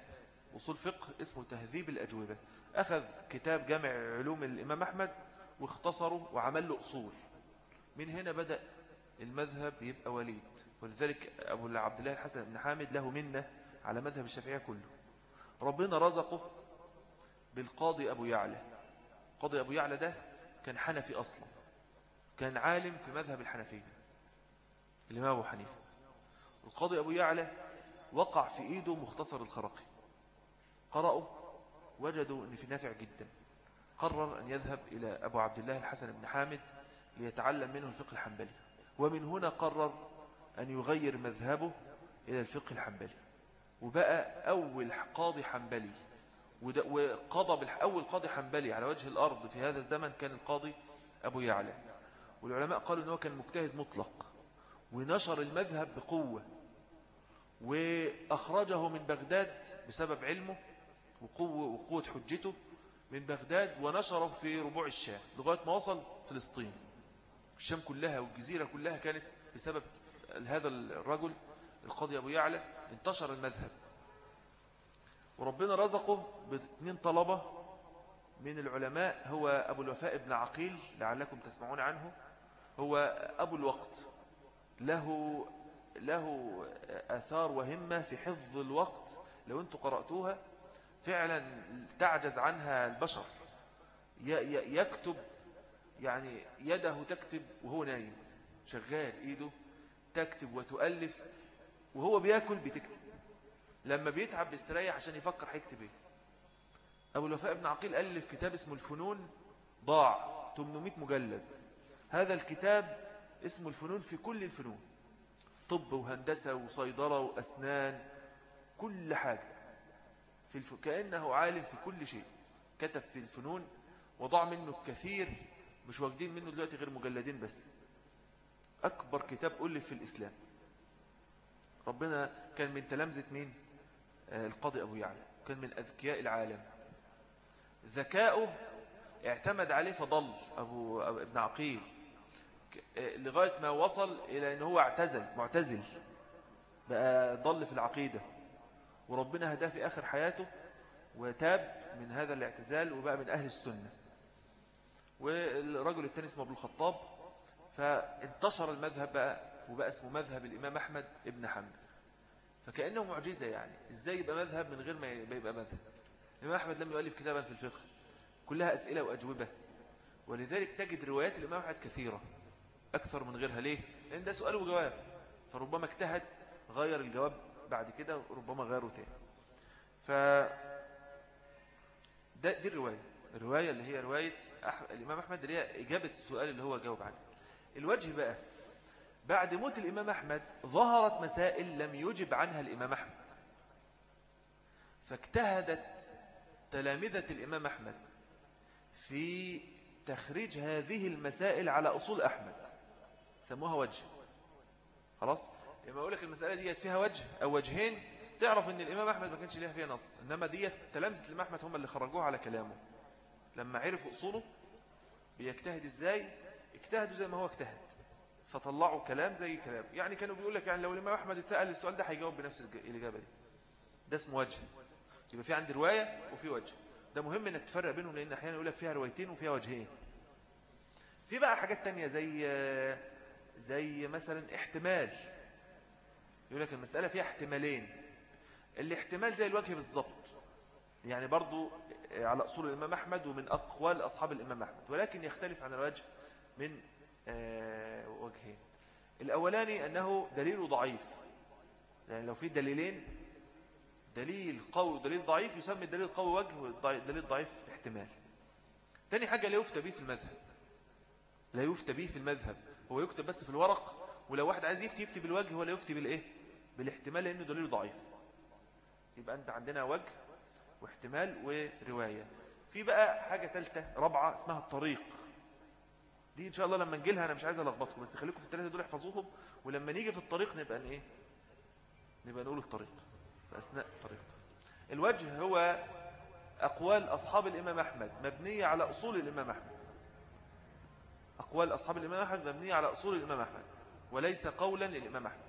أصول فقه اسمه تهذيب الأجوبة أخذ كتاب جامع علوم الإمام أحمد واختصره وعمل له أصول. من هنا بدأ المذهب يبقى وليد ولذلك أبو عبد الله الحسن بن حامد له منة على مذهب الشافعية كله. ربنا رزقه بالقاضي أبو يعلى. قاضي أبو يعلى ده كان حنفي أصلا. كان عالم في مذهب الحنفية الإمام أبو حنيفة. القاضي أبو يعلى وقع في إيده مختصر الخرقي. قرأوا وجدوا أن في نافع جدا. قرر أن يذهب إلى أبو عبد الله الحسن بن حامد ليتعلم منه الفقه الحنبلي. ومن هنا قرر أن يغير مذهبه إلى الفقه الحنبلي. وبقى أول قاضي حنبلي. وقضى أول قاضي حنبلي على وجه الأرض في هذا الزمن كان القاضي أبو يعلى. والعلماء قالوا أنه كان مجتهد مطلق ونشر المذهب بقوة وأخرجه من بغداد بسبب علمه وقوة, وقوة حجته من بغداد ونشره في ربوع الشام لغاية ما وصل فلسطين. الشام كلها والجزيرة كلها كانت بسبب هذا الرجل القاضي أبو يعلى انتشر المذهب. وربنا رزقه باثنين طلبة من العلماء هو أبو الوفاء ابن عقيل لعلكم تسمعون عنه هو أبو الوقت. له له أثار وهمة في حفظ الوقت. لو أنتم قرأتوها فعلا تعجز عنها البشر. يكتب يعني يده تكتب وهو نايم شغال إيده تكتب وتؤلف وهو بياكل بتكتب. لما بيتعب بيستريح عشان يفكر هيكتب إيه. أبو الوفاء ابن عقيل ألف كتاب اسمه الفنون ضاع 800 مجلد. هذا الكتاب اسمه الفنون في كل الفنون. طب وهندسة وصيدلة وأسنان كل حاجة. في الف... كأنه عالم في كل شيء. كتب في الفنون وضع منه الكثير مش واخدين منه دلوقتي غير مجلدين بس. أكبر كتاب ألف في الإسلام. ربنا كان من تلامذة مين؟ آه، القاضي أبو يعلى. كان من أذكياء العالم. ذكاؤه اعتمد عليه فضل أبو, ابن عقيل. لغاية ما وصل إلى أنه هو اعتزل معتزل. بقى ضل في العقيدة. وربنا هداه في آخر حياته وتاب من هذا الاعتزال وبقى من أهل السنة. والرجل الثاني اسمه أبو الخطاب فانتشر المذهب بقى وبقى اسمه مذهب الإمام أحمد ابن حنبل. فكأنه معجزة يعني. إزاي يبقى مذهب من غير ما يبقى مذهب؟ الإمام أحمد لم يؤلف كتابا في الفقه. كلها أسئلة وأجوبة. ولذلك تجد روايات الإمام أحمد كثيرة. أكثر من غيرها. ليه؟ لأن ده سؤال وجواب. فربما اجتهد غير الجواب بعد كده وربما غيره تاني. ف ده دي الرواية. الرواية اللي هي رواية أح... الإمام أحمد اللي هي إجابة السؤال اللي هو جاوب عنه الوجه بقى بعد موت الإمام أحمد ظهرت مسائل لم يجب عنها الإمام أحمد. فاجتهدت تلامذة الإمام أحمد في تخريج هذه المسائل على أصول أحمد. سموها وجه. خلاص؟ لما أقول لك المسألة دي فيها وجه أو وجهين. تعرف أن الإمام أحمد ما كانش ليها فيها نص إنما دي تلامذة الإمام أحمد هم اللي خرجوها على كلامه. لما عرفوا أصوله بيجتهد إزاي؟ اجتهدوا زي ما هو اجتهد. فطلعوا كلام زي كلام. يعني كانوا بيقول لك يعني لو الإمام أحمد اتسأل السؤال ده هيجاوب بنفس الإجابة دي. ده اسمه وجه. يبقى في عندي رواية وفي وجه. ده مهم إنك تفرق بينهم لأن أحيانا يقول لك فيها روايتين وفيها وجهين. في بقى حاجات تانية زي زي مثلا احتمال. يقول لك المسألة فيها احتمالين. الاحتمال زي الوجه بالظبط. يعني برضو على أصول الإمام أحمد ومن أقوال أصحاب الإمام أحمد. ولكن يختلف عن الوجه من آه، وجهين. الأولاني أنه دليل ضعيف. يعني لو في دليلين دليل قوي ودليل ضعيف يسمى الدليل القوي وجه والدليل الضعيف احتمال. تاني حاجة لا يفتى به في المذهب. لا يفتى به في المذهب. هو يكتب بس في الورق ولو واحد عايز يفتي يفتي بالوجه ولا يفتي بالإيه؟ بالاحتمال لأنه دليل ضعيف. يبقى أنت عندنا وجه واحتمال ورواية. في بقى حاجة ثالثة رابعة اسمها الطريق. دي إن شاء الله لما نجي لها أنا مش عايز ألخبطكم بس خليكم في الثلاثة دول احفظوهم ولما نيجي في الطريق نبقى إيه؟ نبقى نقول الطريق. في أثناء الطريق. الوجه هو أقوال أصحاب الإمام أحمد مبنية على أصول الإمام أحمد. أقوال أصحاب الإمام أحمد مبنية على أصول الإمام أحمد وليس قولا للإمام أحمد.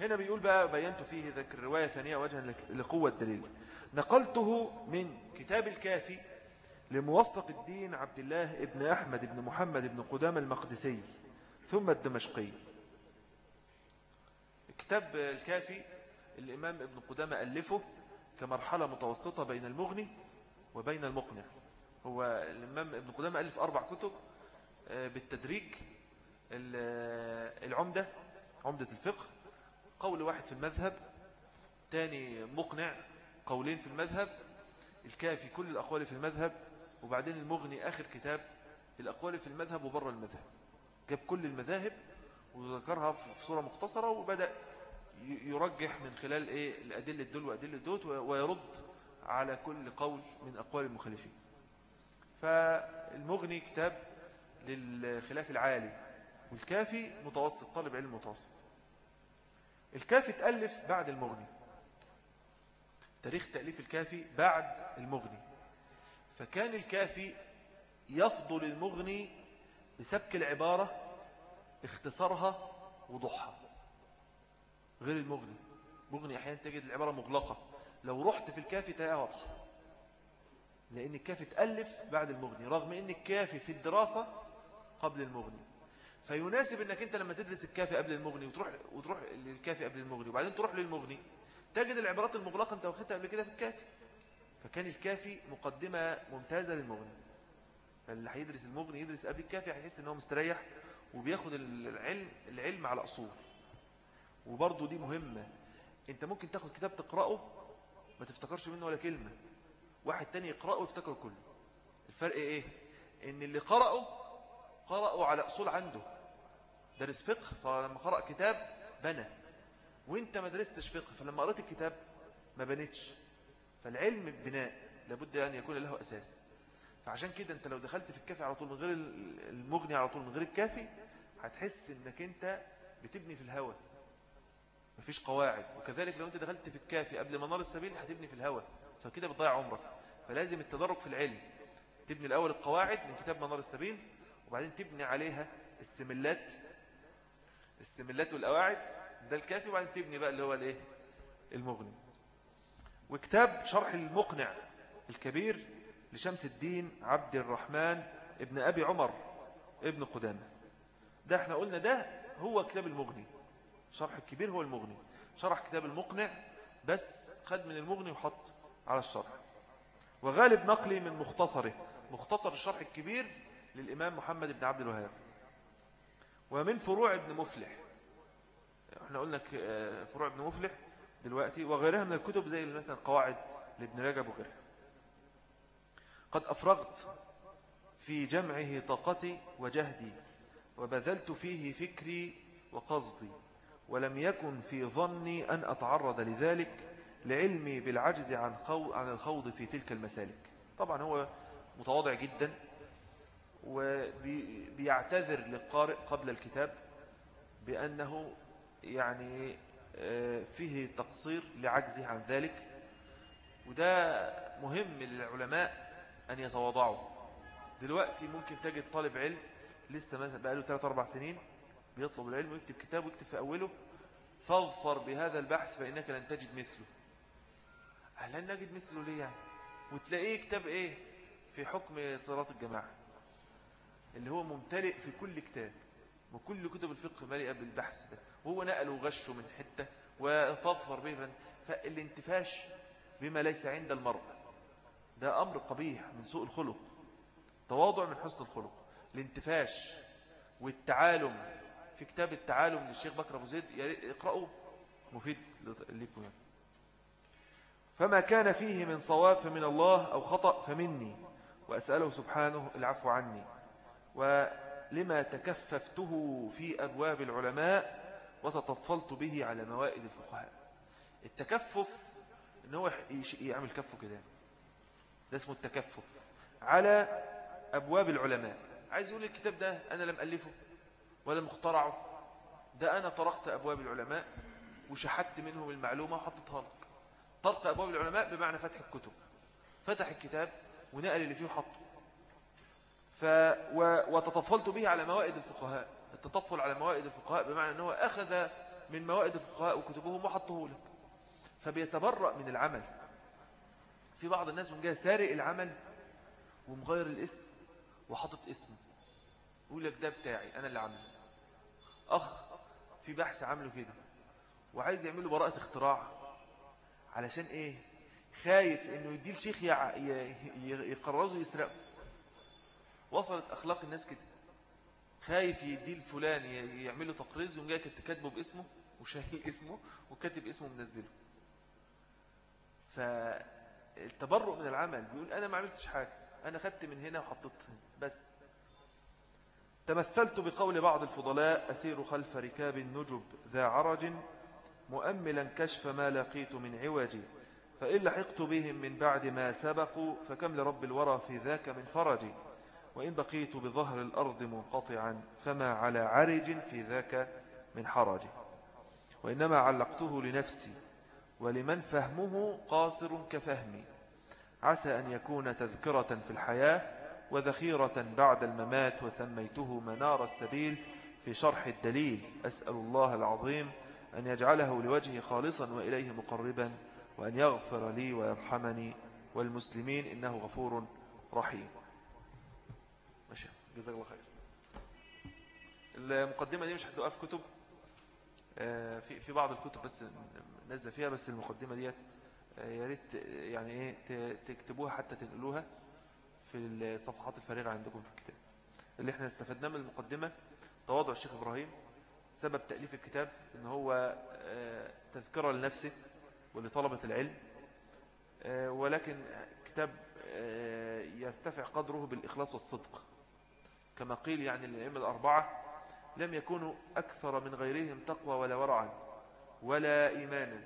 هنا بيقول بقى بينت فيه ذكر رواية ثانية وجها لقوة الدليل. نقلته من كتاب الكافي لموفق الدين عبد الله ابن أحمد ابن محمد ابن قدام المقدسي ثم الدمشقي. كتاب الكافي الإمام ابن قدامة ألفه كمرحلة متوسطة بين المغني وبين المقنع. هو الإمام ابن قدامة ألف أربع كتب آه، بالتدريج ال- آه، العمدة عمدة الفقه. قول واحد في المذهب تاني مقنع قولين في المذهب الكافي كل الأقوال في المذهب وبعدين المغني آخر كتاب الأقوال في المذهب وبره المذهب. جاب كل المذاهب وذكرها في صورة مختصرة وبدأ يرجح من خلال إيه؟ الأدلة دول وأدلة دوت ويرد على كل قول من أقوال المخالفين. فالمغني كتاب للخلاف العالي والكافي متوسط طالب علم متوسط. الكافي تألف بعد المغني. تاريخ تأليف الكافي بعد المغني. فكان الكافي يفضل المغني بسبك العبارة اختصارها وضحها غير المغني. مغني أحيانا تجد العبارة مغلقة. لو رحت في الكافي تلاقيها واضحة. لأن الكافي تألف بعد المغني رغم أن الكافي في الدراسة قبل المغني. فيناسب أنك أنت لما تدرس الكافي قبل المغني وتروح, وتروح للكافي قبل المغني وبعدين تروح للمغني تجد العبارات المغلقة أنت واخدتها قبل كده في الكافي فكان الكافي مقدمة ممتازة للمغني. فاللي هيدرس المغني يدرس قبل الكافي هيحس أنه مستريح وبياخد العلم العلم على أصول. وبرضه دي مهمة. أنت ممكن تاخد كتاب تقرأه ما تفتكرش منه ولا كلمة. واحد تاني يقرأه ويفتكره كله. الفرق إيه؟ إن اللي قرأه قرأه على أصول عنده. درس فقه فلما قرأ كتاب بنى. وإنت ما درستش فقه فلما قرأت الكتاب ما بنتش فالعلم بناء لابد أن يكون له أساس. فعشان كده أنت لو دخلت في الكافي على طول من غير المغني على طول من غير الكافي هتحس إنك أنت بتبني في الهوى مفيش قواعد. وكذلك لو أنت دخلت في الكافي قبل منار السبيل هتبني في الهوى فكده بتضيع عمرك. فلازم التدرج في العلم. تبني الأول القواعد من كتاب منار السبيل وبعدين تبني عليها السملات السملات والقواعد ده الكافي وبعدين تبني بقى اللي هو الإيه؟ المغني. وكتاب شرح المقنع الكبير لشمس الدين عبد الرحمن ابن أبي عمر ابن قدامة. ده إحنا قلنا ده هو كتاب المغني. شرح الكبير هو المغني. شرح كتاب المقنع بس خد من المغني وحط على الشرح. وغالب نقلي من مختصره مختصر الشرح الكبير للإمام محمد بن عبد الوهاب. ومن فروع ابن مفلح. إحنا قلنا فروع ابن مفلح دلوقتي وغيرها من الكتب زي مثلا قواعد لابن رجب وغيرها. قد أفرغت في جمعه طاقتي وجهدي وبذلت فيه فكري وقصدي ولم يكن في ظني أن أتعرض لذلك لعلمي بالعجز عن, عن الخوض في تلك المسالك. طبعا هو متواضع جدا وبيعتذر للقارئ قبل الكتاب بأنه يعني آه، فيه تقصير لعجزه عن ذلك. وده مهم للعلماء أن يتواضعوا. دلوقتي ممكن تجد طالب علم لسه مثلا بقاله 3-4 سنين بيطلب العلم ويكتب كتاب ويكتب في أوله فاظفر بهذا البحث فإنك لن تجد مثله. لن نجد مثله ليه يعني وتلاقيه كتاب إيه؟ في حكم صلاة الجماعة اللي هو ممتلئ في كل كتاب وكل كتب الفقه مليئة بالبحث ده وهو نقل وغشه من حتة وفاظفر به فالانتفاش بما ليس عند المرء. ده أمر قبيح من سوء الخلق تواضع من حسن الخلق. الانتفاش والتعالم في كتاب التعالم للشيخ بكر أبو زيد اقرأوا مفيد لكم يعني. فما كان فيه من صواب فمن الله أو خطأ فمني وأسأله سبحانه العفو عني. ولما تكففته في أبواب العلماء وتطفلت به على موائد الفقهاء. التكفف إن هو يعمل كفه كده. ده اسمه التكفف. على أبواب العلماء. عايز يقول الكتاب ده أنا لم ألفه ولا مخترعه. ده أنا طرقت أبواب العلماء وشحدت منهم المعلومة وحطتها لك طرق أبواب العلماء بمعنى فتح الكتب. فتح الكتاب ونقل اللي فيه وحطه. ف... و... وتطفلت به على موائد الفقهاء. التطفل على موائد الفقهاء بمعنى أنه أخذ من موائد الفقهاء وكتبهم وحطه لك. فبيتبرأ من العمل. في بعض الناس من جاء سارق العمل ومغير الاسم وحطت اسمه. يقول لك ده بتاعي أنا اللي عامله. أخ في بحث عامله كده وعايز يعمله براءة اختراع. علشان إيه؟ خايف إنه يدي الشيخ يقرزه يسرقه وصلت أخلاق الناس كده. خايف يدي الفلان يعمله تقريز ويقوم جاي كاتبه باسمه وشايل اسمه وكاتب اسمه منزله فالتبرؤ من العمل بيقول أنا ما عملتش حاجة أنا خدت من هنا وحطيت بس. تمثلت بقول بعض الفضلاء أسير خلف ركاب النجب ذا عرج مؤملا كشف ما لقيت من عوج فإن لحقت بهم من بعد ما سبقوا فكم لرب الورى في ذاك من فرج. وإن بقيت بظهر الأرض منقطعا فما على عرج في ذاك من حرج. وإنما علقته لنفسي ولمن فهمه قاصر كفهمي. عسى أن يكون تذكرة في الحياة وذخيرة بعد الممات وسميته منار السبيل في شرح الدليل. أسأل الله العظيم أن يجعله لوجهه خالصا وإليه مقربا وأن يغفر لي ويرحمني والمسلمين إنه غفور رحيم. ماشي. جزاك الله خير. المقدمة دي مش هتلاقوها في كتب؟ آه، في في بعض الكتب بس نازلة فيها بس المقدمة ديت آه، يا ريت يعني إيه تكتبوها حتى تنقلوها في الصفحات الفارغة عندكم في الكتاب. اللي إحنا استفدناه من المقدمة تواضع الشيخ إبراهيم سبب تأليف الكتاب إن هو آه، تذكرة لنفسه ولطلبة العلم. آه، ولكن كتاب آه، يرتفع قدره بالإخلاص والصدق. كما قيل يعني الأئمة الأربعة لم يكونوا أكثر من غيرهم تقوى ولا ورعا ولا إيمانا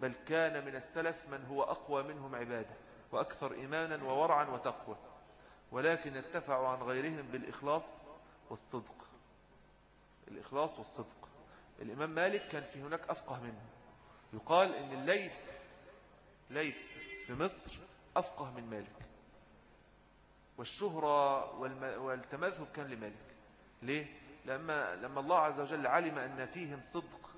بل كان من السلف من هو أقوى منهم عبادة وأكثر إيمانا وورعا وتقوى. ولكن ارتفعوا عن غيرهم بالإخلاص والصدق. الإخلاص والصدق. الإمام مالك كان في هناك أفقه منه. يقال أن الليث ليث في مصر أفقه من مالك. والشهرة والتمذهب كان لمالك. ليه؟ لما, لما الله عز وجل علم أن فيهم صدق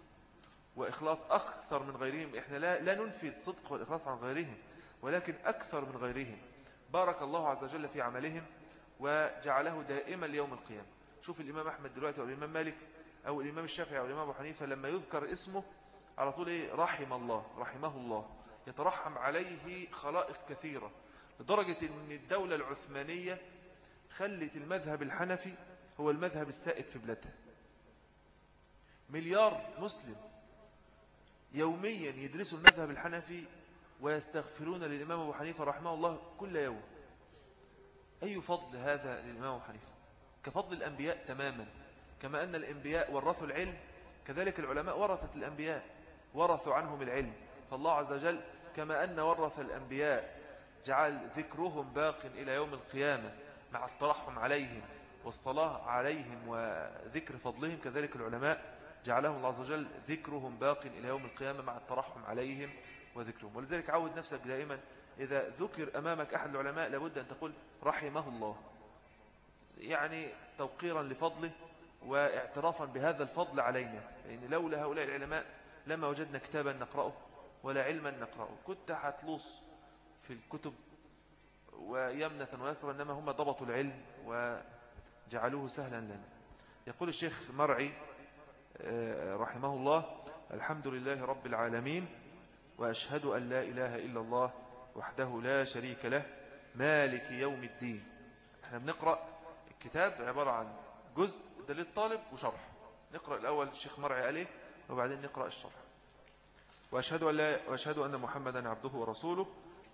وإخلاص أكثر من غيرهم إحنا لا, لا ننفي الصدق والإخلاص عن غيرهم ولكن أكثر من غيرهم. بارك الله عز وجل في عملهم وجعله دائما ليوم القيامة. شوف الإمام أحمد دلوقتي أو الإمام مالك أو الإمام الشافعي أو الإمام أبو حنيفة لما يذكر اسمه على طول إيه؟ رحم الله رحمه الله. يترحم عليه خلائق كثيرة لدرجة أن الدولة العثمانية خلت المذهب الحنفي هو المذهب السائد في بلادها. مليار مسلم يوميا يدرسوا المذهب الحنفي ويستغفرون للإمام أبو حنيفة رحمه الله كل يوم. أي فضل هذا للإمام أبو حنيفة؟ كفضل الأنبياء تماما. كما أن الأنبياء ورثوا العلم كذلك العلماء ورثت الأنبياء ورثوا عنهم العلم. فالله عز وجل كما أن ورث الأنبياء جعل ذكرهم باق إلى يوم القيامة مع الترحم عليهم والصلاة عليهم وذكر فضلهم. كذلك العلماء جعلهم الله عز وجل ذكرهم باق إلى يوم القيامة مع الترحم عليهم وذكرهم. ولذلك عود نفسك دائما إذا ذكر أمامك أحد العلماء لابد أن تقول رحمه الله. يعني توقيرا لفضله واعترافا بهذا الفضل علينا. لأن لولا هؤلاء العلماء لما وجدنا كتابا نقرأه ولا علما نقرأه. كنت هتلوص في الكتب ويمنة ويسرا إنما هم ضبطوا العلم وجعلوه سهلا لنا. يقول الشيخ مرعي آه، رحمه الله الحمد لله رب العالمين وأشهد أن لا إله إلا الله وحده لا شريك له مالك يوم الدين. إحنا بنقرأ الكتاب عبارة عن جزء دليل طالب وشرح. نقرأ الأول الشيخ مرعي عليه وبعدين نقرأ الشرح. وأشهد أن, لا وأشهد أن محمدا عبده ورسوله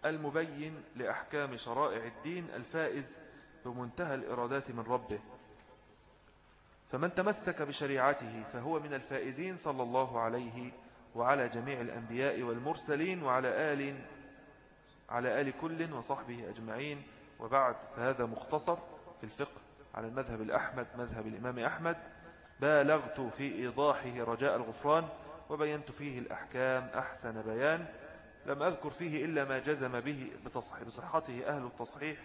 المبين لأحكام شرائع الدين الفائز بمنتهى الإرادات من ربه. فمن تمسك بشريعته فهو من الفائزين صلى الله عليه وعلى جميع الأنبياء والمرسلين وعلى آل على آل كل وصحبه أجمعين. وبعد فهذا مختصر في الفقه. على المذهب الأحمد مذهب الإمام أحمد بالغت في إيضاحه رجاء الغفران وبينت فيه الأحكام أحسن بيان. لم أذكر فيه إلا ما جزم به بصحته أهل التصحيح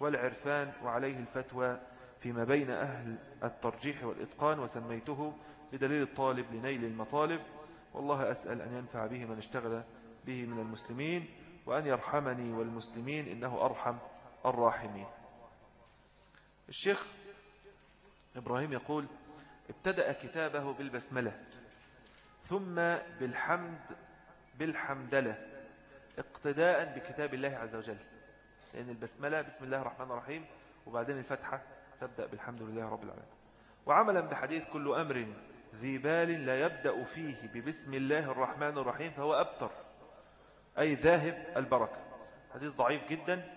والعرفان وعليه الفتوى فيما بين أهل الترجيح والإتقان وسميته بدليل الطالب لنيل المطالب. والله أسأل أن ينفع به من اشتغل به من المسلمين وأن يرحمني والمسلمين إنه أرحم الراحمين. الشيخ إبراهيم يقول ابتدأ كتابه بالبسملة ثم بالحمد بالحمدلة اقتداء بكتاب الله عز وجل. لأن البسملة بسم الله الرحمن الرحيم وبعدين الفتحة تبدأ بالحمد لله رب العالمين. وعملا بحديث كل أمر ذي بال لا يبدأ فيه ببسم الله الرحمن الرحيم فهو أبتر أي ذاهب البركة. حديث ضعيف جدا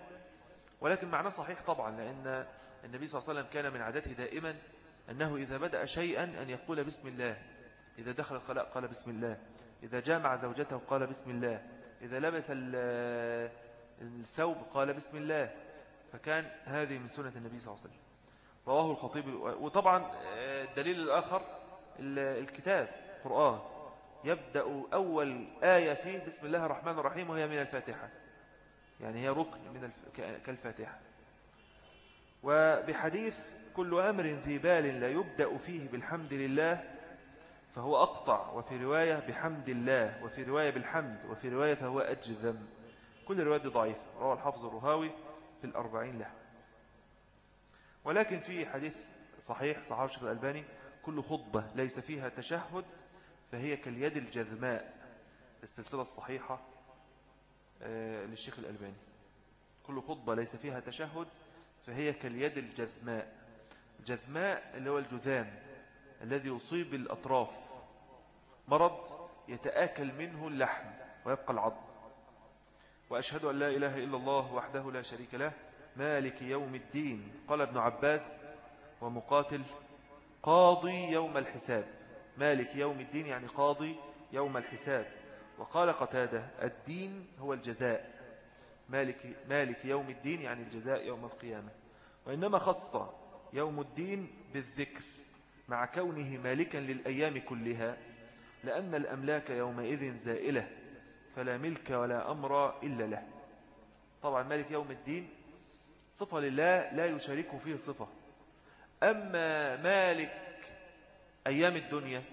ولكن معناه صحيح طبعا لأن النبي صلى الله عليه وسلم كان من عادته دائما أنه إذا بدأ شيئا أن يقول بسم الله. إذا دخل الخلاء قال بسم الله. إذا جامع زوجته قال بسم الله. إذا لبس الثوب قال بسم الله. فكان هذه من سنة النبي صلى الله عليه وسلم. رواه الخطيب. وطبعا الدليل الآخر الكتاب قرآن. يبدأ أول آية فيه بسم الله الرحمن الرحيم وهي من الفاتحة. يعني هي ركن من الف... كالفاتحة. وبحديث كل أمر ذي بال لا يبدأ فيه بالحمد لله فهو أقطع وفي رواية بحمد الله وفي رواية بالحمد وفي رواية فهو أجذم كل رواية ضعيفة. رواه الحافظ الرهاوي في الأربعين له ولكن في حديث صحيح صحيح الشيخ الألباني كل خطبة ليس فيها تشهد فهي كاليد الجذماء. السلسلة الصحيحة آه، للشيخ الألباني. كل خطبة ليس فيها تشهد فهي كاليد الجذماء. الجذماء اللي هو الجذام الذي يصيب الأطراف. مرض يتآكل منه اللحم ويبقى العظم وأشهد أن لا إله إلا الله وحده لا شريك له مالك يوم الدين. قال ابن عباس ومقاتل قاضي يوم الحساب. مالك يوم الدين يعني قاضي يوم الحساب. وقال قتادة الدين هو الجزاء. مالك, مالك يوم الدين يعني الجزاء يوم القيامة. وإنما خص يوم الدين بالذكر مع كونه مالكا للأيام كلها لأن الأملاك يومئذ زائلة فلا ملك ولا أمر إلا له. طبعا مالك يوم الدين صفة لله لا يشاركه فيه صفة. أما مالك أيام الدنيا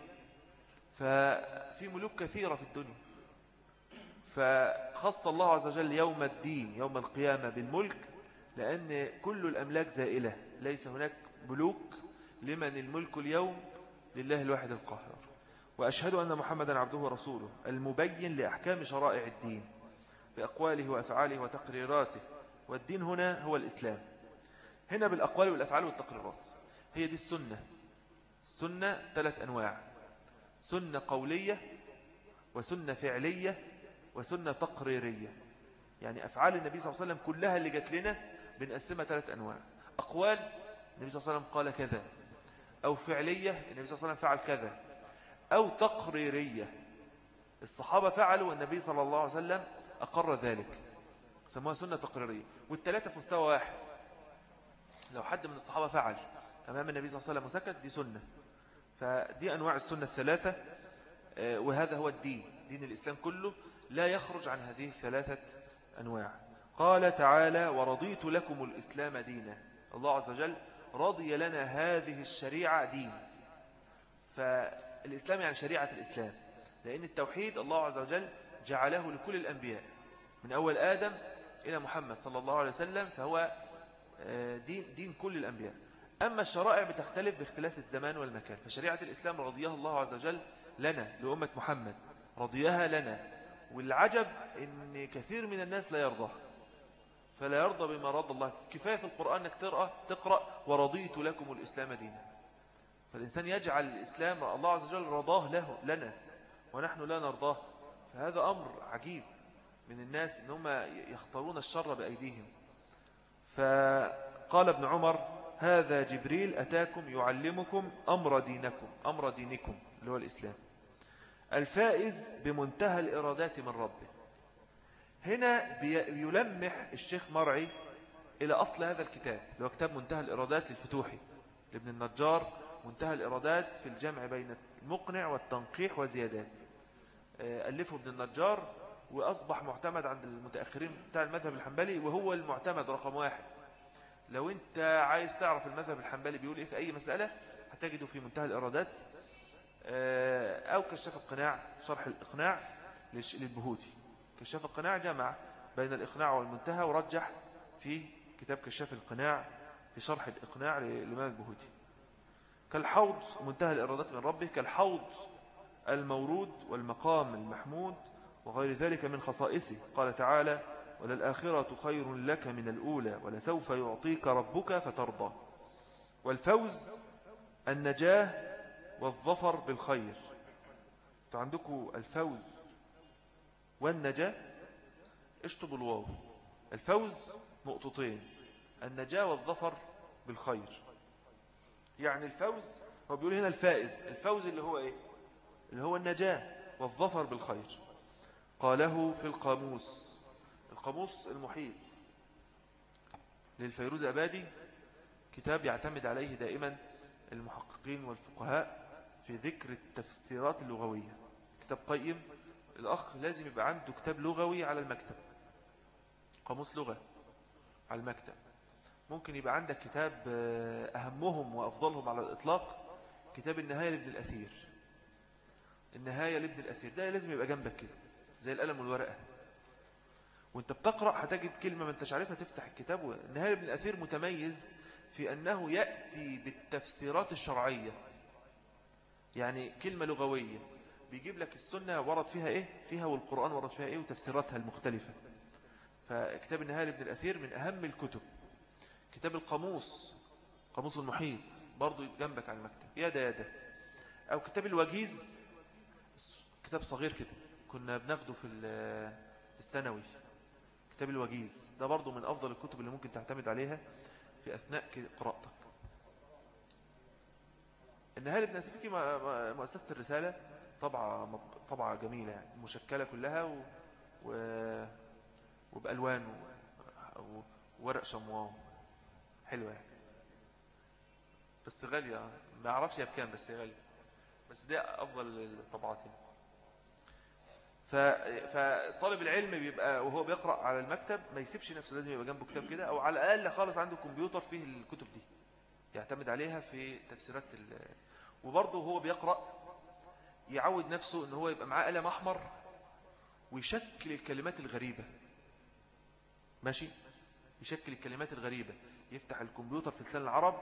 ففي ملوك كثيرة في الدنيا. فخص الله عز وجل يوم الدين يوم القيامة بالملك لأن كل الأملاك زائلة. ليس هناك ملوك لمن الملك اليوم لله الواحد القاهر. وأشهد أن محمدا عبده ورسوله المبين لأحكام شرائع الدين بأقواله وأفعاله وتقريراته. والدين هنا هو الإسلام. هنا بالأقوال والأفعال والتقريرات. هي دي السنة. السنة ثلاث أنواع. سنة قولية وسنة فعلية وسنة تقريرية. يعني أفعال النبي صلى الله عليه وسلم كلها اللي جات لنا بنقسمها ثلاث أنواع. أقوال النبي صلى الله عليه وسلم قال كذا. أو فعلية النبي صلى الله عليه وسلم فعل كذا. أو تقريرية الصحابة فعلوا والنبي صلى الله عليه وسلم أقر ذلك. سموها سنة تقريرية. والثلاثة في مستوى واحد. لو حد من الصحابة فعل أمام النبي صلى الله عليه وسلم وسكت دي سنة. فدي أنواع السنة الثلاثة آه، وهذا هو الدين. دين الإسلام كله لا يخرج عن هذه الثلاثة أنواع. قال تعالى ورضيت لكم الإسلام دينا. الله عز وجل رضي لنا هذه الشريعة دين. فالإسلام يعني شريعة الإسلام لأن التوحيد الله عز وجل جعله لكل الأنبياء من أول آدم إلى محمد صلى الله عليه وسلم فهو آه، دين, دين كل الأنبياء. أما الشرائع بتختلف باختلاف الزمان والمكان فشريعة الإسلام رضيها الله عز وجل لنا لأمة محمد رضيها لنا. والعجب أن كثير من الناس لا يرضى فلا يرضى بما رضى الله. كفاية في القرآن أنك تقرأ, تقرأ ورضيت لكم الإسلام دينا. فالإنسان يجعل الإسلام الله عز وجل رضاه له لنا ونحن لا نرضاه. فهذا أمر عجيب من الناس أنهم يختارون الشر بأيديهم. فقال ابن عمر هذا جبريل أتاكم يعلمكم أمر دينكم أمر دينكم اللي هو الإسلام. الفائز بمنتهى الإرادات من ربه. هنا يلمح الشيخ مرعي إلى أصل هذا الكتاب اللي هو كتاب منتهى الإرادات للفتوحي. لابن النجار منتهى الإرادات في الجمع بين المقنع والتنقيح وزيادات. آه، ألفه ابن النجار وأصبح معتمد عند المتأخرين بتاع المذهب الحنبلي وهو المعتمد رقم واحد. لو انت عايز تعرف المذهب الحنبلي بيقول إيه في أي مسألة هتجده في منتهى الإرادات. آه، أو كشاف القناع شرح الإقناع للبهوتي. كشاف القناع جمع بين الإقناع والمنتهى ورجح في كتاب كشاف القناع في شرح الإقناع للإمام البهوتي. كالحوض منتهى الإرادات من ربه كالحوض المورود والمقام المحمود وغير ذلك من خصائصه. قال تعالى وللآخرة خير لك من الأولى ولسوف يعطيك ربك فترضى. والفوز النجاة والظفر بالخير. عندكم الفوز والنجاة اشطب الواو الفوز نقطتين النجاة والظفر بالخير. يعني الفوز هو بيقول هنا الفائز الفوز اللي هو إيه؟ اللي هو النجاة والظفر بالخير. قاله في القاموس القاموس المحيط. للفيروز أبادي كتاب يعتمد عليه دائما المحققين والفقهاء في ذكر التفسيرات اللغوية. كتاب قيم الأخ لازم يبقى عنده كتاب لغوي على المكتب قاموس لغة على المكتب. ممكن يبقى عندك كتاب آه، أهمهم وأفضلهم على الإطلاق كتاب النهاية لابن الأثير. النهاية لابن الأثير ده لازم يبقى جنبك كده زي القلم والورقة. وأنت بتقرأ هتجد كلمة ما أنتش عارفها تفتح الكتاب النهاية لابن الأثير متميز في أنه يأتي بالتفسيرات الشرعية. يعني كلمة لغوية. بيجيب لك السنة ورد فيها إيه؟ فيها والقرآن ورد فيها إيه؟ وتفسيراتها المختلفة. فكتاب النهاية لابن الأثير من أهم الكتب. كتاب القاموس قاموس المحيط برضو جنبك على المكتب. يا ده يا ده أو كتاب الوجيز كتاب صغير كده. كنا بناخده في الثانوي. كتاب الوجيز. ده برضو من أفضل الكتب اللي ممكن تعتمد عليها في أثناء قراءتك. النهاية ابن أسفكي مؤسسة الرسالة. طبعة, طبعة جميلة يعني مشكلة كلها و... و... وبألوان وورق شمواه حلوة يعني. بس غالية. ما أعرفش هي بكام بس غالية. بس دي أفضل الطبعات يعني. فطالب العلم بيبقى وهو بيقرأ على المكتب ما يسيبش نفسه لازم يبقى جنبه كتاب كده أو على الأقل خالص عنده كمبيوتر فيه الكتب دي. يعتمد عليها في تفسيرات ال... وبرضه هو بيقرأ يعود نفسه إن هو يبقى معاه قلم أحمر ويشكل الكلمات الغريبة. ماشي؟ يشكل الكلمات الغريبة. يفتح الكمبيوتر في لسان العرب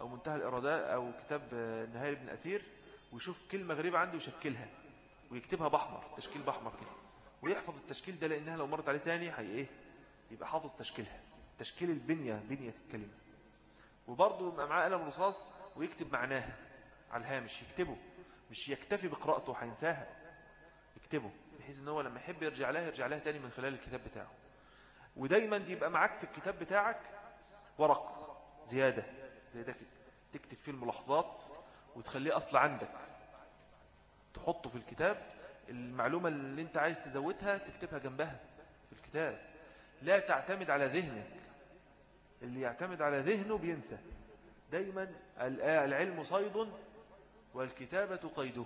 أو منتهى الإرادات أو كتاب النهاية ابن أثير ويشوف كلمة غريبة عنده ويشكلها ويكتبها بأحمر تشكيل بأحمر كده. ويحفظ التشكيل ده لأنها لو مرت عليه تاني هي إيه؟ يبقى حافظ تشكيلها. تشكيل البنية بنية الكلمة. وبرضه يبقى معاه قلم رصاص ويكتب معناها على الهامش يكتبه. مش يكتفي بقراءته وهينساها يكتبه بحيث إن هو لما يحب يرجع لها يرجع لها تاني من خلال الكتاب بتاعه. ودايما يبقى معاك في الكتاب بتاعك ورق زيادة زي ده كده. تكتب فيه الملاحظات وتخليه أصل عندك. تحطه في الكتاب المعلومة اللي أنت عايز تزودها تكتبها جنبها في الكتاب. لا تعتمد على ذهنك. اللي يعتمد على ذهنه بينسى. دايما العلم صيد والكتابة قيده.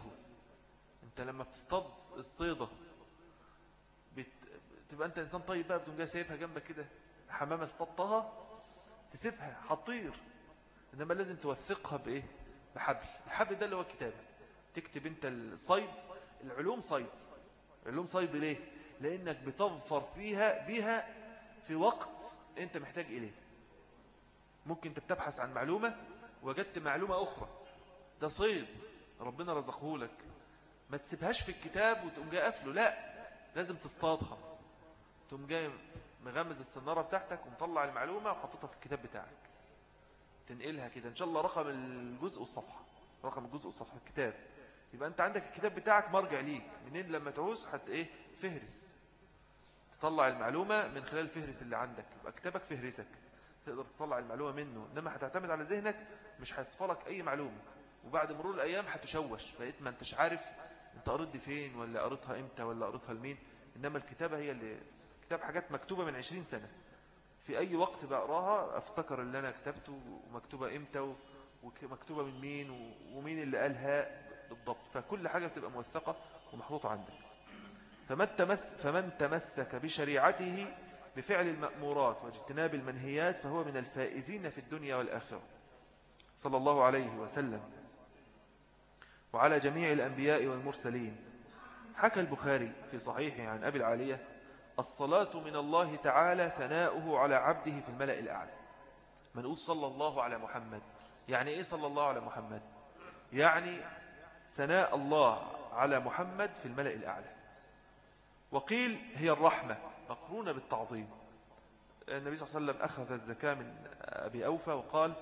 انت لما بتصطاد الصيدة بت... تبقى انت انسان طيب بقى بتقوم جاي سايبها جنبك كده حمامة اصطادتها تسيبها هتطير انما لازم توثقها بإيه؟ بحبل. الحبل ده اللي هو الكتابة. تكتب انت الصيد العلوم صيد. العلوم صيد ليه؟ لأنك بتظفر فيها بها في وقت انت محتاج إليه. ممكن انت بتبحث عن معلومة وجدت معلومة أخرى. ده صيد. ربنا رزقه لك. ما تسيبهاش في الكتاب وتقوم جاي قافله. لا لازم تصطادها. تقوم جاي مغمز السنارة بتاعتك ومطلع المعلومة وحطتها في الكتاب بتاعك. تنقلها كده. إن شاء الله رقم الجزء والصفحة. رقم الجزء والصفحة. الكتاب. يبقى أنت عندك الكتاب بتاعك مرجع ليك منين لما تعوز حتى إيه؟ فهرس. تطلع المعلومة من خلال الفهرس اللي عندك. يبقى كتابك فهرسك. تقدر تطلع المعلومة منه. إنما هتعتمد على ذهنك مش هيصفلك أي معلومة. وبعد مرور الأيام هتشوش. بقيت ما أنتش عارف أنت قريت دي فين ولا قريتها إمتى ولا قريتها لمين. إنما الكتابة هي اللي كتاب حاجات مكتوبة من عشرين سنة. في أي وقت بقراها أفتكر اللي أنا كتبته ومكتوبة إمتى ومكتوبة من مين ومين اللي قالها بالضبط. فكل حاجة بتبقى موثقة ومحطوطة عندك. فمن, تمس فمن تمسك بشريعته بفعل المأمورات واجتناب المنهيات فهو من الفائزين في الدنيا والآخرة. صلى الله عليه وسلم. وعلى جميع الأنبياء والمرسلين. حكى البخاري في صحيحه عن أبي العالية الصلاة من الله تعالى ثناؤه على عبده في الملأ الأعلى. من قول صلى الله على محمد يعني إيه صلى الله على محمد؟ يعني ثناء الله على محمد في الملأ الأعلى. وقيل هي الرحمة مقرونة بالتعظيم. النبي صلى الله عليه وسلم أخذ الزكاة من أبي أوفى وقال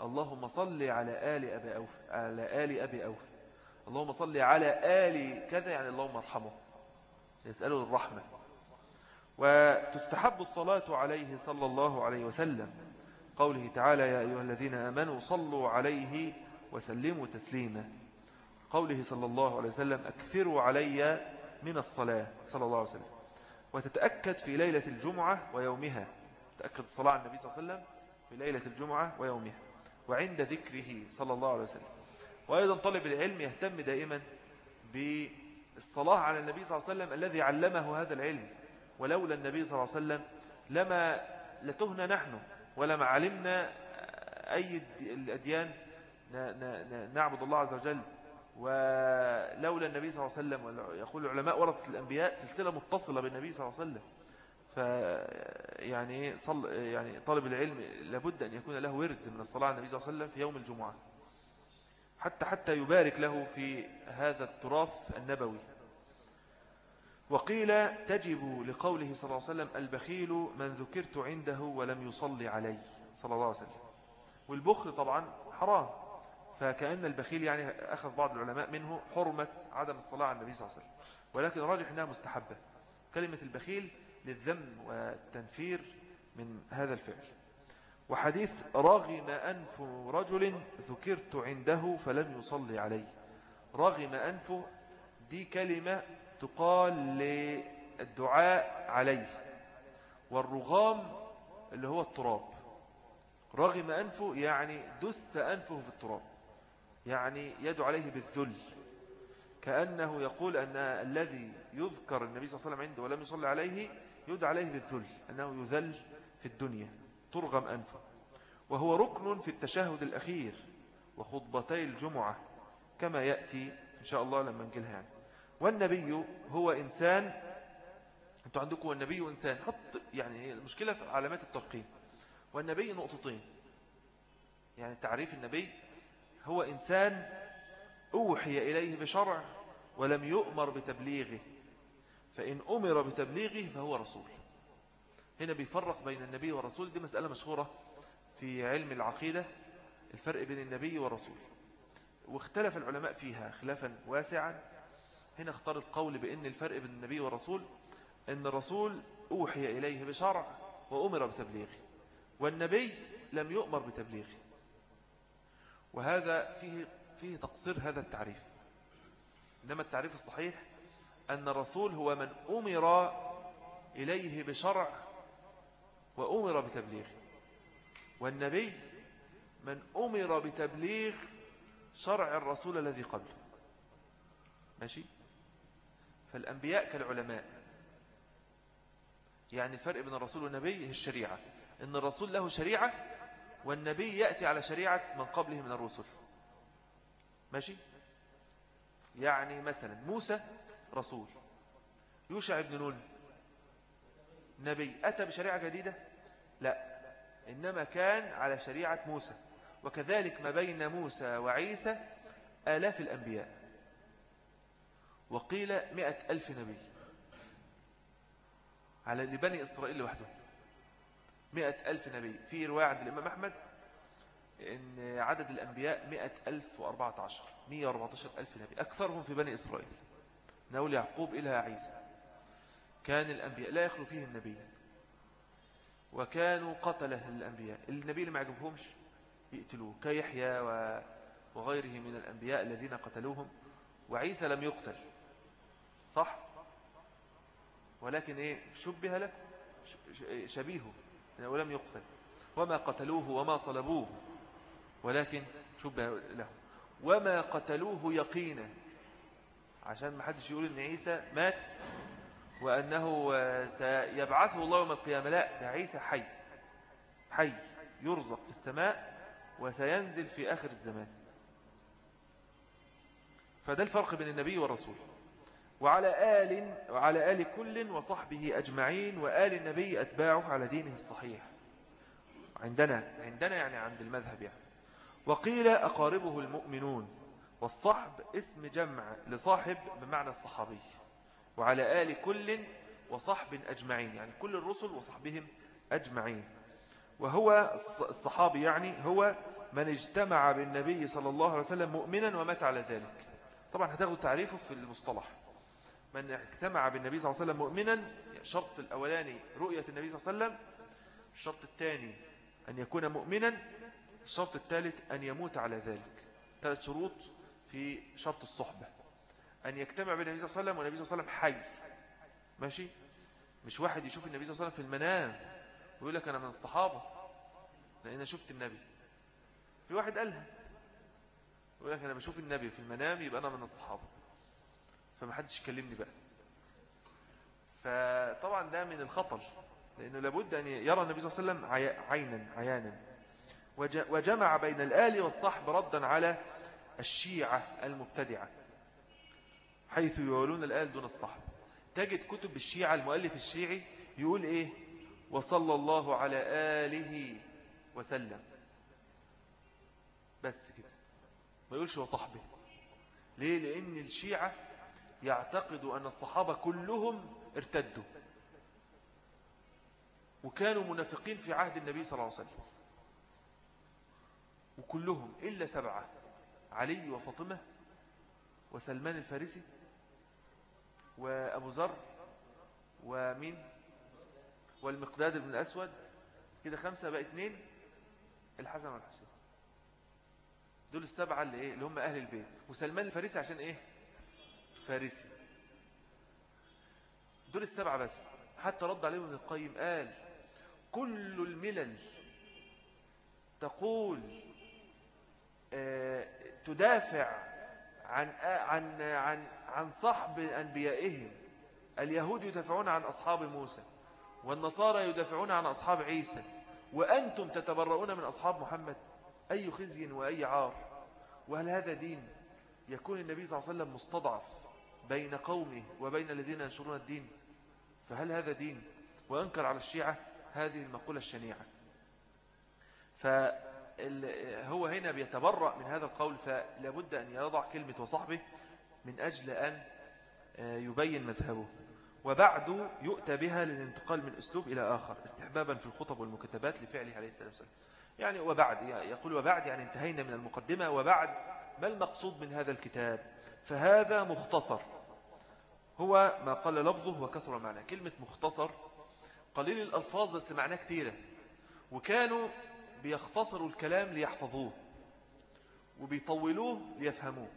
اللهم صل على آل أبي أوفى على آل أبي أوفى. اللهم صل على آل كذا يعني اللهم ارحمه يسأله الرحمة. وتستحب الصلاة عليه صلى الله عليه وسلم. قوله تعالى يا أيها الذين آمنوا صلوا عليه وسلموا تسليما. قوله صلى الله عليه وسلم أكثروا علي من الصلاة. صلى الله عليه وسلم. وتتأكد في ليلة الجمعة ويومها. تأكد الصلاة على النبي صلى الله عليه وسلم في ليلة الجمعة ويومها. وعند ذكره صلى الله عليه وسلم. وأيضا طالب العلم يهتم دائما بالصلاة على النبي صلى الله عليه وسلم الذي علمه هذا العلم. ولولا النبي صلى الله عليه وسلم لما لتهنا نحن ولما علمنا أي الأديان نعبد الله عز وجل. ولولا النبي صلى الله عليه وسلم يقول العلماء ورثة الأنبياء سلسلة متصلة بالنبي صلى الله عليه وسلم. فيعني صل يعني طالب العلم لابد أن يكون له ورد من الصلاة على النبي صلى الله عليه وسلم في يوم الجمعة. حتى حتى يبارك له في هذا التراث النبوي. وقيل تجب لقوله صلى الله عليه وسلم البخيل من ذكرت عنده ولم يصلي عليه صلى الله عليه وسلم. والبخل طبعا حرام. فكأن البخيل يعني أخذ بعض العلماء منه حرمة عدم الصلاة على النبي صلى الله عليه وسلم. ولكن راجح أنها مستحبة. كلمة البخيل للذم والتنفير من هذا الفعل. وحديث رغم أنف رجل ذكرت عنده فلم يصلي عليه. رغم أنفه دي كلمة تقال للدعاء عليه. والرغام اللي هو التراب. رغم أنفه يعني دس أنفه في التراب. يعني يدعو عليه بالذل. كأنه يقول أن الذي يذكر النبي صلى الله عليه وسلم عنده ولم يصلي عليه يدعى عليه بالذل. أنه يذل في الدنيا. ترغم أنفه وهو ركن في التشهد الأخير وخطبتي الجمعة كما يأتي إن شاء الله لما نجلها يعني. والنبي هو إنسان أنتوا عندكم النبي إنسان حط يعني المشكلة في علامات الترقيم. والنبي نقطتين. يعني تعريف النبي هو إنسان أوحي إليه بشرع ولم يؤمر بتبليغه. فإن أمر بتبليغه فهو رسول. هنا بيفرق بين النبي والرسول. دي مسألة مشهورة في علم العقيدة الفرق بين النبي والرسول. واختلف العلماء فيها خلافا واسعا. هنا اختار القول بأن الفرق بين النبي والرسول أن الرسول أوحي إليه بشرع وأمر بتبليغه والنبي لم يؤمر بتبليغه. وهذا فيه, فيه تقصير هذا التعريف. إنما التعريف الصحيح أن الرسول هو من أمر إليه بشرع وأمر بتبليغه والنبي من أمر بتبليغ شرع الرسول الذي قبله. ماشي؟ فالأنبياء كالعلماء. يعني الفرق بين الرسول والنبي هي الشريعة. إن الرسول له شريعة والنبي يأتي على شريعة من قبله من الرسل. ماشي؟ يعني مثلا موسى رسول. يوشع بن نون. نبي. أتى بشريعة جديدة؟ لا إنما كان على شريعة موسى. وكذلك ما بين موسى وعيسى آلاف الأنبياء. وقيل مئة ألف نبي. على لبني إسرائيل وحده مئة ألف نبي. في رواية عند الإمام أحمد إن عدد الأنبياء مئة ألف وأربعة عشر. مئة وأربعة عشر ألف نبي. أكثرهم في بني إسرائيل. نقول يعقوب إلى عيسى. كان الأنبياء لا يخلو فيهم نبي وكانوا قتله للأنبياء النبي اللي ما عجبهمش يقتلوه كيحيى وغيره من الأنبياء الذين قتلوهم وعيسى لم يقتل. صح؟ ولكن إيه؟ شبه له شبيهه ولم يقتل. وما قتلوه وما صلبوه ولكن شبه له. وما قتلوه يقينا. عشان ما حدش يقول إن عيسى مات وأنه سيبعثه الله يوم القيامة. لا ده عيسى حي. حي. يرزق في السماء وسينزل في آخر الزمان. فده الفرق بين النبي والرسول. وعلى آل وعلى آل كل وصحبه أجمعين وآل النبي أتباعه على دينه الصحيح. عندنا عندنا يعني عند المذهب يعني. وقيل أقاربه المؤمنون. والصحب اسم جمع لصاحب بمعنى الصحابي. وعلى آل كل وصحب أجمعين يعني كل الرسل وصحبهم أجمعين. وهو الصحابي يعني هو من اجتمع بالنبي صلى الله عليه وسلم مؤمنا ومات على ذلك. طبعا هتاخدوا تعريفه في المصطلح. من اجتمع بالنبي صلى الله عليه وسلم مؤمنا الشرط الأولاني رؤية النبي صلى الله عليه وسلم الشرط الثاني أن يكون مؤمنا الشرط الثالث أن يموت على ذلك. ثلاث شروط في شرط الصحبة. أن يجتمع بين النبي صلى الله عليه وسلم والنبي صلى الله عليه وسلم حي. ماشي؟ مش واحد يشوف النبي صلى الله عليه وسلم في المنام ويقول لك أنا من الصحابة. لأن شفت النبي. في واحد قالها. يقول لك أنا بشوف النبي في المنام يبقى أنا من الصحابة. فما حدش يكلمني بقى. فطبعا ده من الخطر لأنه لابد أن يرى النبي صلى الله عليه وسلم عينا عيانا. وجمع بين الآل والصحب ردا على الشيعة المبتدعة. حيث يولون الآل دون الصحب. تجد كتب الشيعة المؤلف الشيعي يقول إيه؟ وصلى الله على آله وسلم. بس كده. ما يقولش وصحبه ليه؟ لأن الشيعة يعتقدوا أن الصحابة كلهم ارتدوا وكانوا منافقين في عهد النبي صلى الله عليه وسلم. وكلهم إلا سبعة علي وفاطمة وسلمان الفارسي وأبو ذر ومين؟ والمقداد بن الأسود. كده خمسة بقى اتنين. الحسن والحسين. دول السبعة اللي, إيه؟ اللي هم أهل البيت. وسلمان الفارسي عشان إيه؟ فارسي. دول السبعة بس. حتى رد عليهم ابن القيم قال كل الملل تقول آه، تدافع عن عن عن عن صحب أنبيائهم. اليهود يدافعون عن أصحاب موسى والنصارى يدافعون عن أصحاب عيسى وأنتم تتبرؤون من أصحاب محمد أي خزي وأي عار. وهل هذا دين؟ يكون النبي صلى الله عليه وسلم مستضعف بين قومه وبين الذين ينشرون الدين. فهل هذا دين؟ وأنكر على الشيعة هذه المقولة الشنيعة. فهو هنا بيتبرأ من هذا القول فلابد أن يضع كلمة وصحبه من أجل أن آه، يبين مذهبه. وبعد يؤتى بها للانتقال من أسلوب إلى آخر استحبابا في الخطب والمكتبات لفعله عليه السلام والسلام. يعني وبعد يقول وبعد يعني انتهينا من المقدمة. وبعد ما المقصود من هذا الكتاب؟ فهذا مختصر. هو ما قال لفظه وكثر معناه. كلمة مختصر قليل الألفاظ بس معناه كتيرة. وكانوا بيختصروا الكلام ليحفظوه وبيطولوه ليفهموه.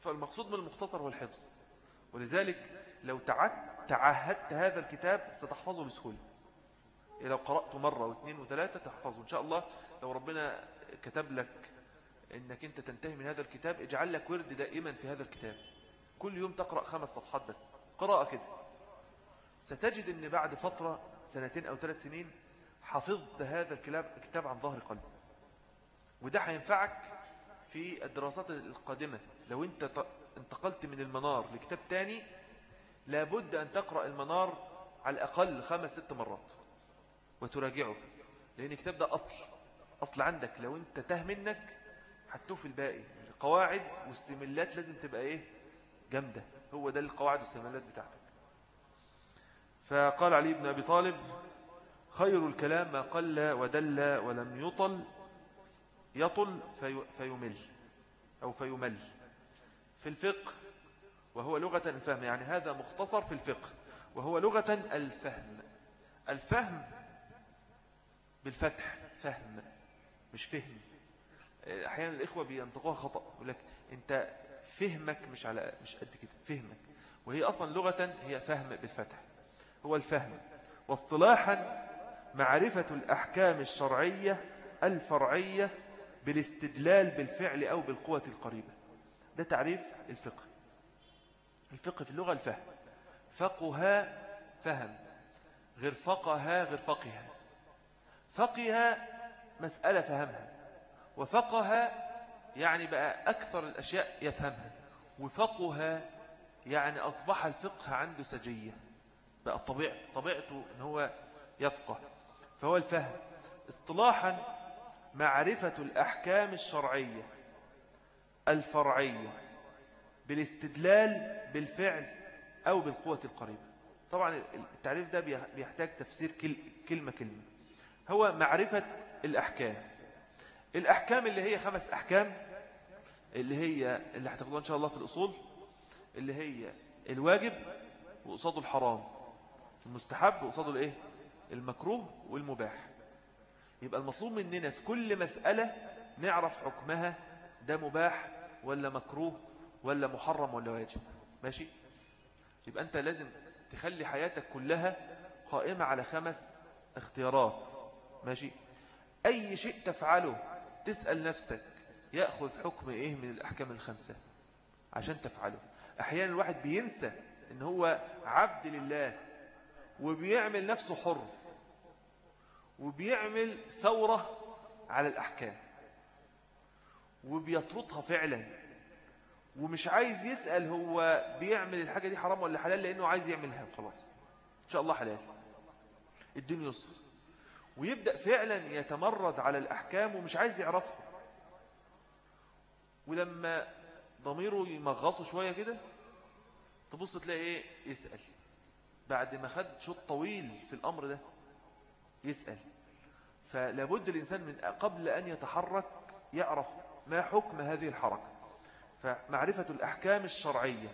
فالمقصود من المختصر هو الحفظ. ولذلك لو تعهدت هذا الكتاب ستحفظه بسهولة. لو قرأته مرة واثنين وثلاثة تحفظه. إن شاء الله لو ربنا كتب لك أنك أنت تنتهي من هذا الكتاب اجعل لك ورد دائما في هذا الكتاب. كل يوم تقرأ خمس صفحات بس. قراءة كده. ستجد أن بعد فترة سنتين أو ثلاث سنين حفظت هذا الكتاب عن ظهر قلب وده هينفعك في الدراسات القادمة. لو أنت انتقلت من المنار لكتاب تاني لابد أن تقرأ المنار على الأقل خمس ست مرات وتراجعه لأن الكتاب ده أصل. أصل عندك. لو أنت ته منك هتوف الباقي. القواعد والسملات لازم تبقى إيه؟ جامدة. هو ده القواعد والسملات بتاعتك. فقال علي بن أبي طالب خير الكلام ما قل ودل ولم يطل يطل في فيمل أو فيمل. في الفقه وهو لغة الفهم يعني هذا مختصر في الفقه وهو لغة الفهم. الفهم بالفتح فهم مش فهم. أحيانا الإخوة بينطقوها خطأ يقول لك أنت فهمك مش على مش قد كده فهمك. وهي أصلا لغة هي فهم بالفتح هو الفهم. واصطلاحا معرفة الأحكام الشرعية الفرعية بالاستدلال بالفعل أو بالقوة القريبة. ده تعريف الفقه. الفقه في اللغة الفهم. فقه فهم. غير فقه غير فقه فقه مسألة فهمها. وفقه يعني بقى أكثر الأشياء يفهمها. وفقه يعني أصبح الفقه عنده سجية. بقى طبيعته طبيعته أن هو يفقه. فهو الفهم. اصطلاحا معرفة الأحكام الشرعية الفرعية بالاستدلال بالفعل أو بالقوة القريبة. طبعا التعريف ده بيحتاج تفسير كلمة كلمة. هو معرفة الأحكام. الأحكام اللي هي خمس أحكام اللي هي اللي هتاخدوها إن شاء الله في الأصول اللي هي الواجب وقصاده الحرام. المستحب وقصاده الإيه؟ المكروه والمباح. يبقى المطلوب مننا في كل مسألة نعرف حكمها ده مباح ولا مكروه ولا محرم ولا واجب. ماشي؟ يبقى أنت لازم تخلي حياتك كلها قائمة على خمس اختيارات. ماشي؟ أي شيء تفعله تسأل نفسك يأخذ حكم إيه من الأحكام الخمسة؟ عشان تفعله. أحيانا الواحد بينسى إن هو عبد لله وبيعمل نفسه حر وبيعمل ثورة على الأحكام وبيطردها فعلا ومش عايز يسأل هو بيعمل الحاجة دي حرام ولا حلال لأنه عايز يعملها وخلاص. إن شاء الله حلال. الدين يسر. ويبدأ فعلا يتمرد على الأحكام ومش عايز يعرفها. ولما ضميره يمغصه شوية كده تبص تلاقي إيه؟ يسأل. بعد ما خد شوط طويل في الأمر ده يسأل. فلابد الإنسان من قبل أن يتحرك يعرف ما حكم هذه الحركة. فمعرفة الأحكام الشرعية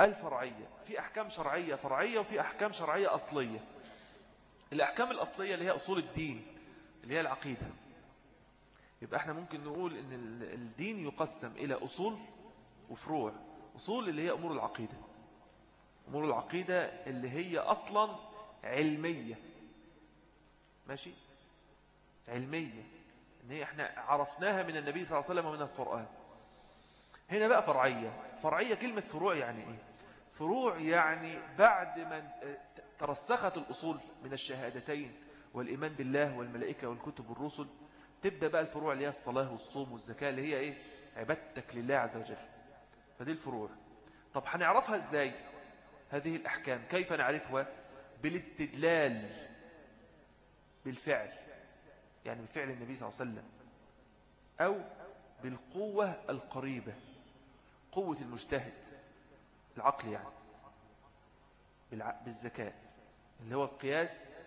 الفرعية في أحكام شرعية فرعية وفي أحكام شرعية أصلية. الأحكام الأصلية اللي هي أصول الدين اللي هي العقيدة. يبقى إحنا ممكن نقول إن الدين يقسم إلى أصول وفروع. أصول اللي هي أمور العقيدة. أمور العقيدة اللي هي أصلا علمية. ماشي؟ علمية. إن هي إحنا عرفناها من النبي صلى الله عليه وسلم ومن القرآن. هنا بقى فرعية. فرعية كلمة فروع يعني إيه؟ فروع يعني بعد ما ترسخت الأصول من الشهادتين والإيمان بالله والملائكة والكتب والرسل تبدأ بقى الفروع اللي هي الصلاة والصوم والزكاة اللي هي إيه؟ عبادتك لله عز وجل. فدي الفروع. طب هنعرفها إزاي؟ هذه الأحكام. كيف نعرفها؟ بالاستدلال بالفعل. يعني بفعل النبي صلى الله عليه وسلم. أو بالقوة القريبة. قوة المجتهد. العقل يعني. بالذكاء. اللي هو القياس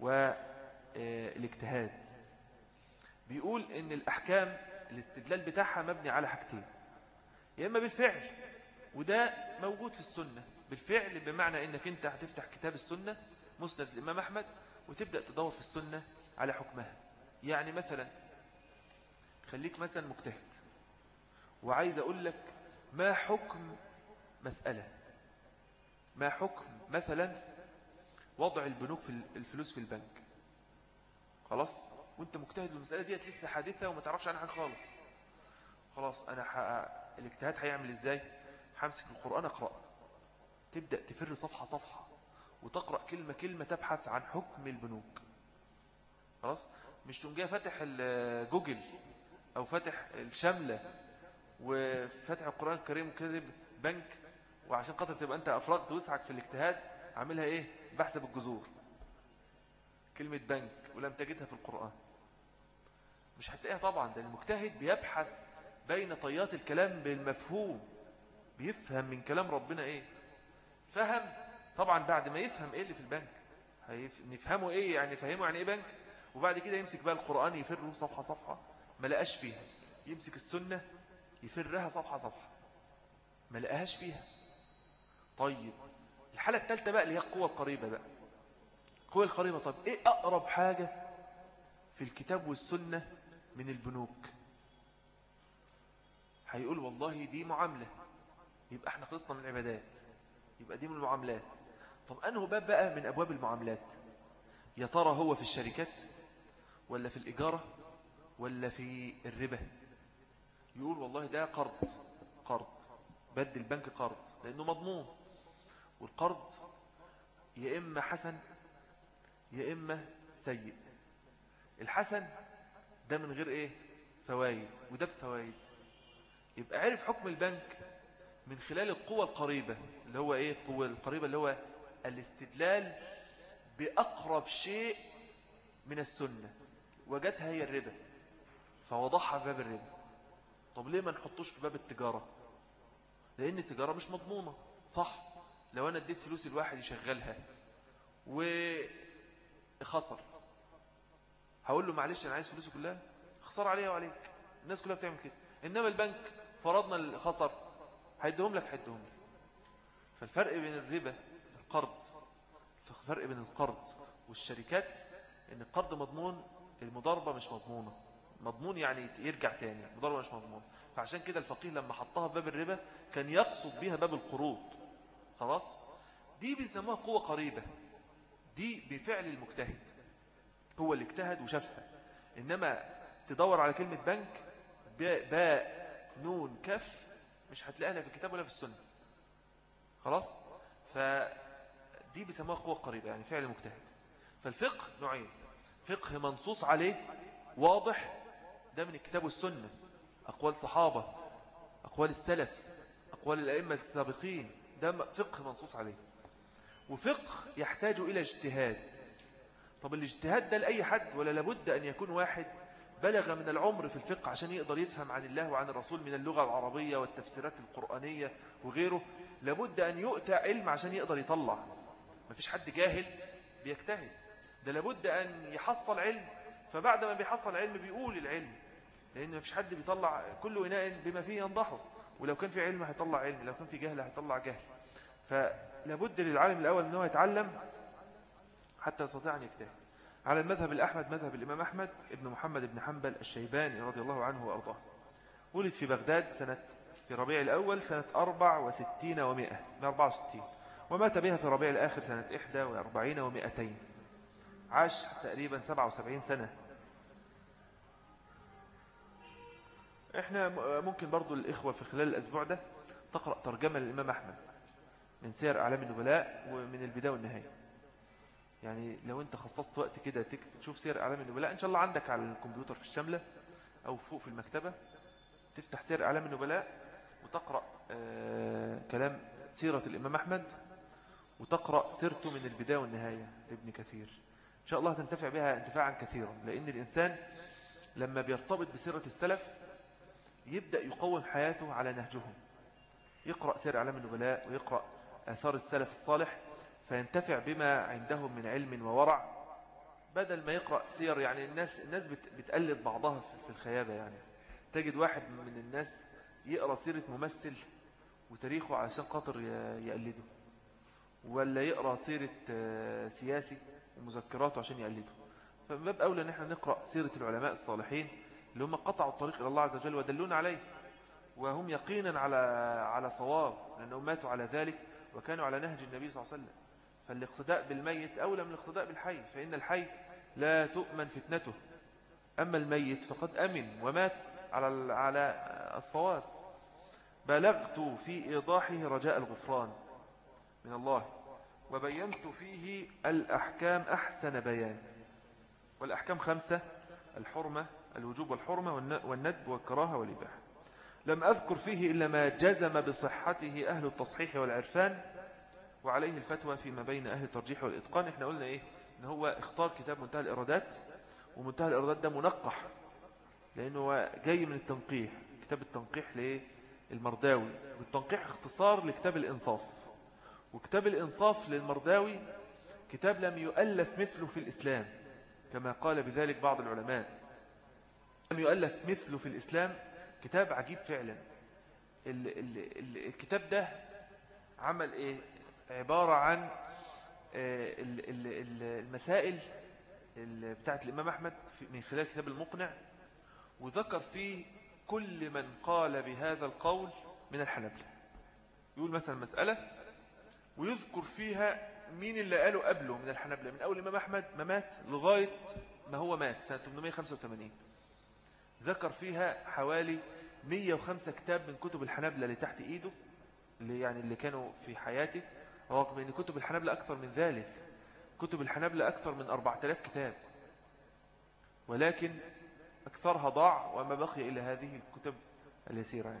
والاجتهاد بيقول إن الأحكام الاستدلال بتاعها مبني على حاجتين. يا إما بالفعل وده موجود في السنة. بالفعل بمعنى إنك أنت هتفتح كتاب السنة مسند الإمام أحمد وتبدأ تدور في السنة على حكمها. يعني مثلا خليك مثلا مجتهد وعايز أقول لك ما حكم مسألة؟ ما حكم مثلا وضع البنوك في الفلوس في البنك؟ خلاص؟ وأنت مجتهد المسألة ديت لسه حادثة وما تعرفش عنها خالص. خلاص أنا. الاجتهاد هيعمل إزاي؟ همسك القرآن اقرأ تبدأ تفر صفحة صفحة وتقرأ كلمة كلمة تبحث عن حكم البنوك. خلاص؟ مش تقوم جاي فاتح جوجل أو فاتح الشملة وفاتح القرآن الكريم وكذب بنك وعشان خاطر تبقى أنت أفرغت وسعك في الاجتهاد عاملها إيه؟ بحسب الجذور كلمة بنك ولم تجدها في القرآن. مش هتلاقيها طبعا ده المجتهد بيبحث بين طيات الكلام بالمفهوم بيفهم من كلام ربنا إيه؟ فهم. طبعا بعد ما يفهم إيه اللي في البنك نفهمه إيه يعني فهمه يعني إيه بنك؟ وبعد كده يمسك بقى القرآن يفره صفحة صفحة ما لقاش فيها. يمسك السنة يفرها صفحة صفحة ما لقاهاش فيها. طيب الحالة الثالثة بقى اللي هي القوة القريبة بقى. القوة القريبة طب إيه أقرب حاجة في الكتاب والسنة من البنوك؟ هيقول والله دي معاملة يبقى إحنا خلصنا من العبادات. يبقى دي من المعاملات. طب أنه باب بقى من أبواب المعاملات؟ يا ترى هو في الشركات ولا في الإجارة ولا في الربا؟ يقول والله ده قرض قرض بدي البنك قرض لأنه مضمون. والقرض يا إما حسن يا إما سيء. الحسن ده من غير إيه؟ فوايد وده بفوايد يبقى عرف حكم البنك من خلال القوة القريبة. اللي هو إيه القوة القريبة اللي هو الاستدلال بأقرب شيء من السنة. وجدها هي الربا فوضعها في باب الربا. طب ليه ما نحطوش في باب التجارة؟ لأن التجارة مش مضمونة. صح. لو أنا اديت فلوس الواحد يشغلها وخسر هقول له معلش أنا عايز فلوسي كلها؟ خسر عليها وعليك. الناس كلها بتعمل كده. إنما البنك فرضنا الخسر هيدهم لك هيدهم لك. فالفرق بين الربا القرض فرق بين القرض والشركات إن القرض مضمون المضاربة مش مضمونة. مضمون يعني يرجع تاني مضاربة مش مضمون فعشان كده الفقيه لما حطها في باب الربا كان يقصد بها باب القروض. خلاص؟ دي بيسموها قوة قريبة. دي بفعل المجتهد. هو اللي اجتهد وشافها. إنما تدور على كلمة بنك باء نون كف مش هتلاقيها لا في الكتاب ولا في السنة. خلاص؟ فدي بيسموها قوة قريبة يعني فعل مجتهد. فالفقه نوعين. فقه منصوص عليه واضح. ده من الكتاب والسنة. أقوال صحابة أقوال السلف أقوال الأئمة السابقين. ده فقه منصوص عليه. وفقه يحتاج إلى اجتهاد. طب الاجتهاد ده لأي حد؟ ولا لابد أن يكون واحد بلغ من العمر في الفقه عشان يقدر يفهم عن الله وعن الرسول من اللغة العربية والتفسيرات القرآنية وغيره؟ لابد أن يؤتى علم عشان يقدر يطلع. ما فيش حد جاهل بيجتهد. ده لابد أن يحصل علم. فبعد ما بيحصل علم بيقول العلم. لأن ما فيش حد بيطلع كل إناء بما فيه ينضحه ولو كان في علم هيطلع علم لو كان في جهل هيطلع جهل. فلابد للعالم الأول أنه يتعلم حتى يستطيع أن يجتهد. على المذهب الأحمد مذهب الإمام أحمد ابن محمد بن حنبل الشيباني رضي الله عنه وأرضاه. ولد في بغداد سنة في ربيع الأول سنة 64 و100 164 ومات بها في ربيع الآخر سنة 41 و200 عاش تقريبا 77 سنة. إحنا ممكن برضو الإخوة في خلال الأسبوع ده تقرأ ترجمة للإمام أحمد من سير أعلام النبلاء ومن البداية والنهاية. يعني لو أنت خصصت وقت كده تشوف سير أعلام النبلاء إن شاء الله عندك على الكمبيوتر في الشاملة أو فوق في المكتبة تفتح سير أعلام النبلاء وتقرأ آه كلام سيرة الإمام أحمد وتقرأ سيرته من البداية والنهاية لابن كثير. إن شاء الله تنتفع بها انتفاعا كثيرا لأن الإنسان لما بيرتبط بسيرة السلف يبدأ يقوم حياته على نهجهم. يقرأ سير أعلام النبلاء ويقرأ آثار السلف الصالح فينتفع بما عندهم من علم وورع. بدل ما يقرأ سير يعني الناس الناس بتقلد بعضها في الخيابة يعني. تجد واحد من الناس يقرأ سيرة ممثل وتاريخه عشان خاطر يقلده ولا يقرأ سيرة آه، سياسي ومذكراته عشان يقلده. فمن باب أولى أن إحنا نقرأ سيرة العلماء الصالحين اللي هم قطعوا الطريق إلى الله عز وجل ودلون عليه وهم يقينا على على صواب لأنهم ماتوا على ذلك وكانوا على نهج النبي صلى الله عليه وسلم. فالاقتداء بالميت أولى من الاقتداء بالحي فإن الحي لا تؤمن فتنته. أما الميت فقد أمن ومات على على الصواب. بلغت في إيضاحه رجاء الغفران. من الله. وبينت فيه الأحكام أحسن بيان. والأحكام خمسة. الحرمة الوجوب والحرمة والندب والكراهة والإباحة. لم أذكر فيه إلا ما جزم بصحته أهل التصحيح والعرفان وعليه الفتوى فيما بين أهل الترجيح والإتقان. إحنا قلنا إيه؟ إن هو اختار كتاب منتهى الإرادات ومنتهى الإرادات ده منقح. لأنه جاي من التنقيح كتاب التنقيح للمرداوي والتنقيح اختصار لكتاب الإنصاف. وكتاب الإنصاف للمرداوي كتاب لم يؤلف مثله في الإسلام كما قال بذلك بعض العلماء. لم يؤلف مثله في الإسلام كتاب عجيب فعلا. الكتاب ده عمل إيه؟ عبارة عن آه، المسائل بتاعت الإمام أحمد من خلال كتاب المقنع. وذكر فيه كل من قال بهذا القول من الحنبلة يقول مثلا مسألة ويذكر فيها مين اللي قالوا قبله من الحنبلة من أول الإمام أحمد ما مات لغاية ما هو مات سنة 885 ذكر فيها حوالي 105 كتاب من كتب الحنبلة اللي تحت إيده اللي يعني اللي كانوا في حياته رغم أن كتب الحنبلة أكثر من ذلك. كتب الحنبلة أكثر من 4000 كتاب. ولكن أكثرها ضاع وما بقي إلا هذه الكتب اليسيرة.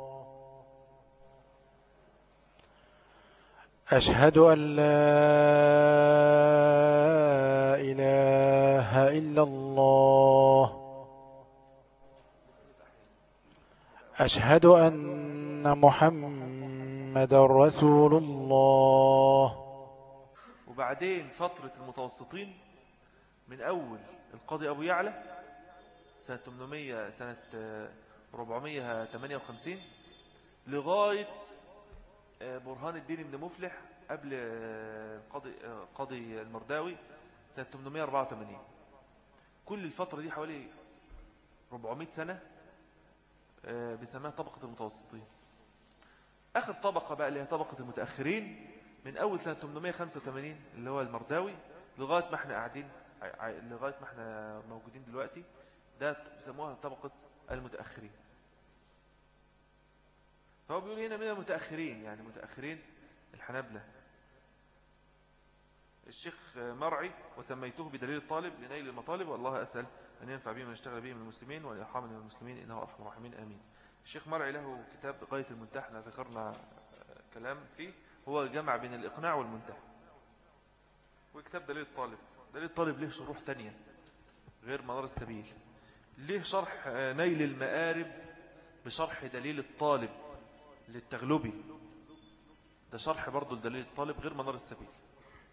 أشهد أن لا إله إلا الله. أشهد أن محمد رسول الله. وبعدين فترة المتوسطين من أول القاضي أبو يعلى سنة 800 سنة آه، 458 لغاية برهان الدين بن مفلح قبل آه، قاضي آه، قاضي المرداوي سنة 884 كل الفترة دي حوالي 400 سنة آه، بنسميها طبقة المتوسطين. آخر طبقة بقى اللي هي طبقة المتأخرين من أول سنة 885 اللي هو المرداوي لغاية ما إحنا قاعدين لغاية ما إحنا موجودين دلوقتي ده بيسموها طبقة المتأخرين. فهو بيقول هنا من المتأخرين يعني متأخرين الحنابلة. الشيخ مرعي وسميته بدليل الطالب لنيل المطالب والله أسأل أن ينفع به من اشتغل به من المسلمين وأن يرحم من المسلمين إنه أرحم الراحمين آمين. الشيخ مرعي له كتاب غاية المنتهى إحنا ذكرنا آه، كلام فيه هو جمع بين الإقناع والمنتهى. وكتاب دليل الطالب. دليل الطالب له شروح تانية غير منار السبيل. ليه شرح آه، نيل المآرب بشرح دليل الطالب؟ للتغلبي. ده شرح برضو لدليل الطالب غير منار السبيل.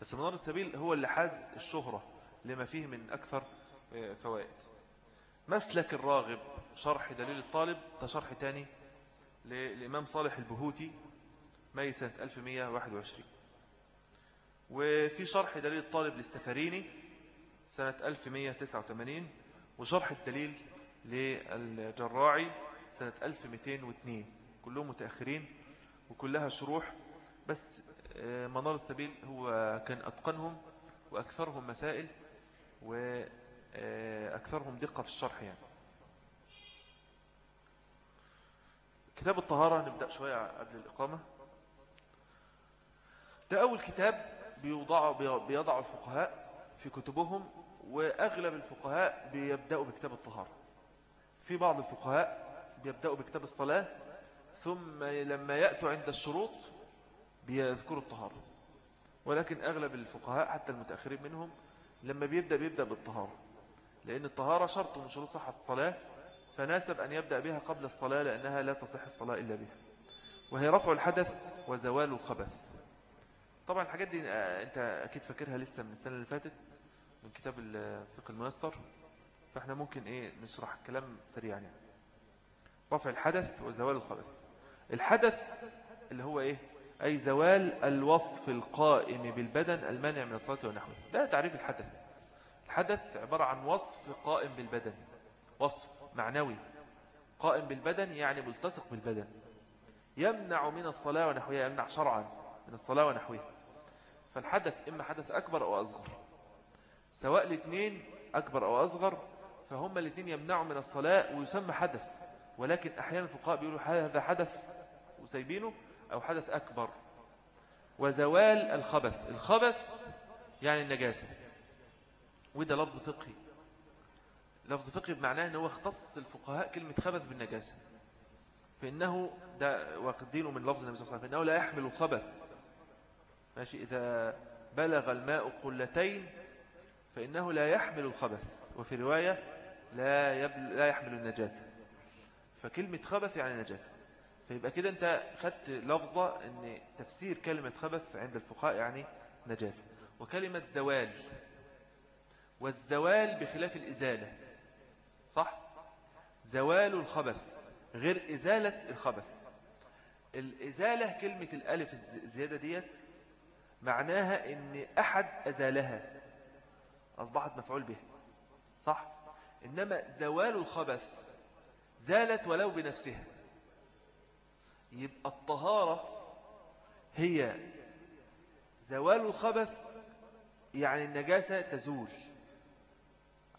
بس منار السبيل هو اللي حاز الشهرة لما فيه من أكثر آه، فوائد. مسلك الراغب شرح دليل الطالب ده شرح تاني للإمام صالح البهوتي ميت سنة 1121 وفي شرح دليل الطالب للسفريني سنة 1189 وشرح الدليل للجراعي سنة 1202 كلهم متأخرين وكلها شروح بس آه، منار السبيل هو كان أتقنهم وأكثرهم مسائل وأكثرهم دقة في الشرح يعني. كتاب الطهارة نبدأ شوية قبل الإقامة. ده أول كتاب بيوضع بيضع الفقهاء في كتبهم وأغلب الفقهاء بيبدأوا بكتاب الطهارة. في بعض الفقهاء بيبدأوا بكتاب الصلاة ثم لما يأتوا عند الشروط بيذكروا الطهارة. ولكن أغلب الفقهاء حتى المتأخرين منهم لما بيبدأ بيبدأ بالطهارة. لأن الطهارة شرط من شروط صحة الصلاة فناسب أن يبدأ بها قبل الصلاة لأنها لا تصح الصلاة إلا بها. وهي رفع الحدث وزوال الخبث. طبعا الحاجات دي آه، أنت أكيد فاكرها لسه من السنة اللي فاتت من كتاب الفقه الميسر. فإحنا ممكن إيه نشرح الكلام سريعا يعني. رفع الحدث وزوال الخبث. الحدث اللي هو إيه؟ أي زوال الوصف القائم بالبدن المانع من الصلاة ونحوه. ده تعريف الحدث. الحدث عبارة عن وصف قائم بالبدن. وصف معنوي. قائم بالبدن يعني ملتصق بالبدن. يمنع من الصلاة ونحوها يمنع شرعا من الصلاة ونحوها فالحدث إما حدث أكبر أو أصغر. سواء الاثنين أكبر أو أصغر فهم الاثنين يمنعوا من الصلاة ويسمى حدث. ولكن أحيانا الفقهاء بيقولوا هذا حدث وسايبينه أو حدث أكبر. وزوال الخبث. الخبث يعني النجاسة. وده لفظ فقهي. لفظ فقهي بمعناه أنه اختص الفقهاء كلمة خبث بالنجاسة. فإنه ده واخدينه من لفظ النبي صلى الله عليه وسلم. فإنه لا يحمل الخبث. ماشي؟ إذا بلغ الماء قلتين فإنه لا يحمل الخبث. وفي رواية لا, يبل لا يحمل النجاسة. فكلمة خبث يعني نجاسة. فيبقى كده أنت خدت لفظة أن تفسير كلمة خبث عند الفقهاء يعني نجاسة. وكلمة زوال. والزوال بخلاف الإزالة. صح؟ زوال الخبث غير إزالة الخبث. الإزالة كلمة الألف الزيادة ديت معناها أن أحد أزالها. أصبحت مفعول به. صح؟ إنما زوال الخبث زالت ولو بنفسها. يبقى الطهارة هي زوال الخبث يعني النجاسة تزول.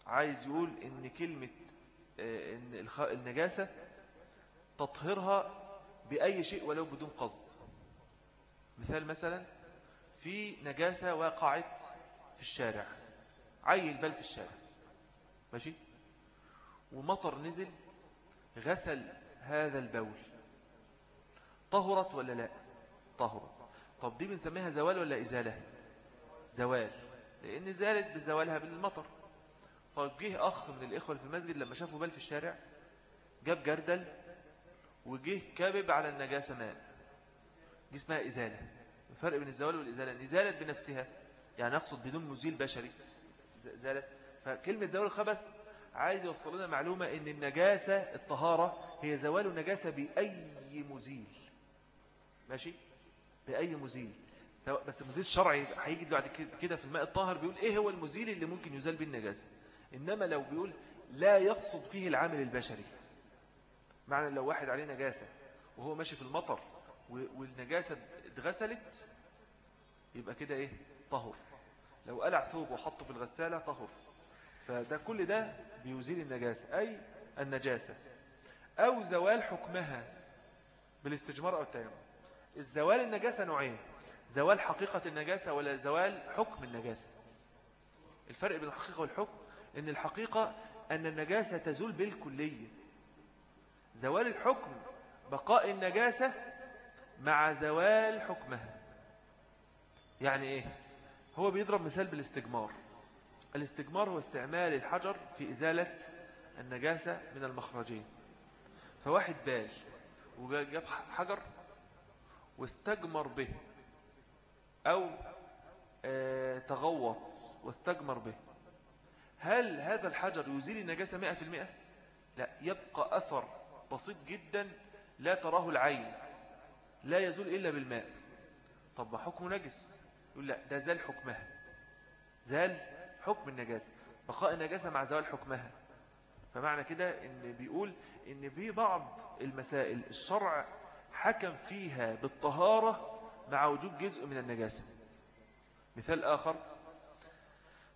عايز يقول إن كلمة آه، إن النجاسة تطهيرها بأي شيء ولو بدون قصد. مثال مثلا في نجاسة وقعت في الشارع عيل بال في الشارع. ماشي؟ ومطر نزل غسل هذا البول. طهرت ولا لا؟ طهرت. طب دي بنسميها زوال ولا إزالة؟ زوال. لأن زالت بزوالها بالمطر. طيب جه أخ من الإخوة في المسجد لما شافوا بال في الشارع جاب جردل وجه كابب على النجاسة ماء. دي اسمها إزالة. الفرق بين الزوال والإزالة إن زالت بنفسها يعني أقصد بدون مزيل بشري. زالت. فكلمة زوال الخبث عايز يوصل لنا معلومة إن النجاسة الطهارة هي زوال النجاسة بأي مزيل. ماشي؟ بأي مزيل. سواء بس المزيل الشرعي هيجي بعد كده في الماء الطاهر بيقول إيه هو المزيل اللي ممكن يزال به النجاسة؟ إنما لو بيقول لا يقصد فيه العامل البشري. معنى لو واحد عليه نجاسة وهو ماشي في المطر والنجاسة اتغسلت يبقى كده إيه؟ طهر لو قلع ثوب وحطه في الغسالة طهر فده كل ده بيزيل النجاسة. أي النجاسة. أو زوال حكمها بالاستجمار أو التيمم. الزوال النجاسة نوعين. زوال حقيقة النجاسة ولا زوال حكم النجاسة. الفرق بين الحقيقة والحكم أن الحقيقة أن النجاسة تزول بالكلية. زوال الحكم بقاء النجاسة مع زوال حكمها. يعني إيه؟ هو بيضرب مثال بالاستجمار. الاستجمار هو استعمال الحجر في إزالة النجاسة من المخرجين. فواحد بال وجاب حجر واستجمر به. أو آه، تغوط واستجمر به. هل هذا الحجر يزيل النجاسة مئة في المئة؟ لا يبقى أثر بسيط جدا لا تراه العين لا يزول إلا بالماء. طب ما حكمه نجس. يقول لا ده زال حكمها. زال حكم النجاسة. بقاء النجاسة مع زوال حكمها. فمعنى كده إن بيقول إن في بعض المسائل الشرع حكم فيها بالطهارة مع وجود جزء من النجاسة. مثال آخر.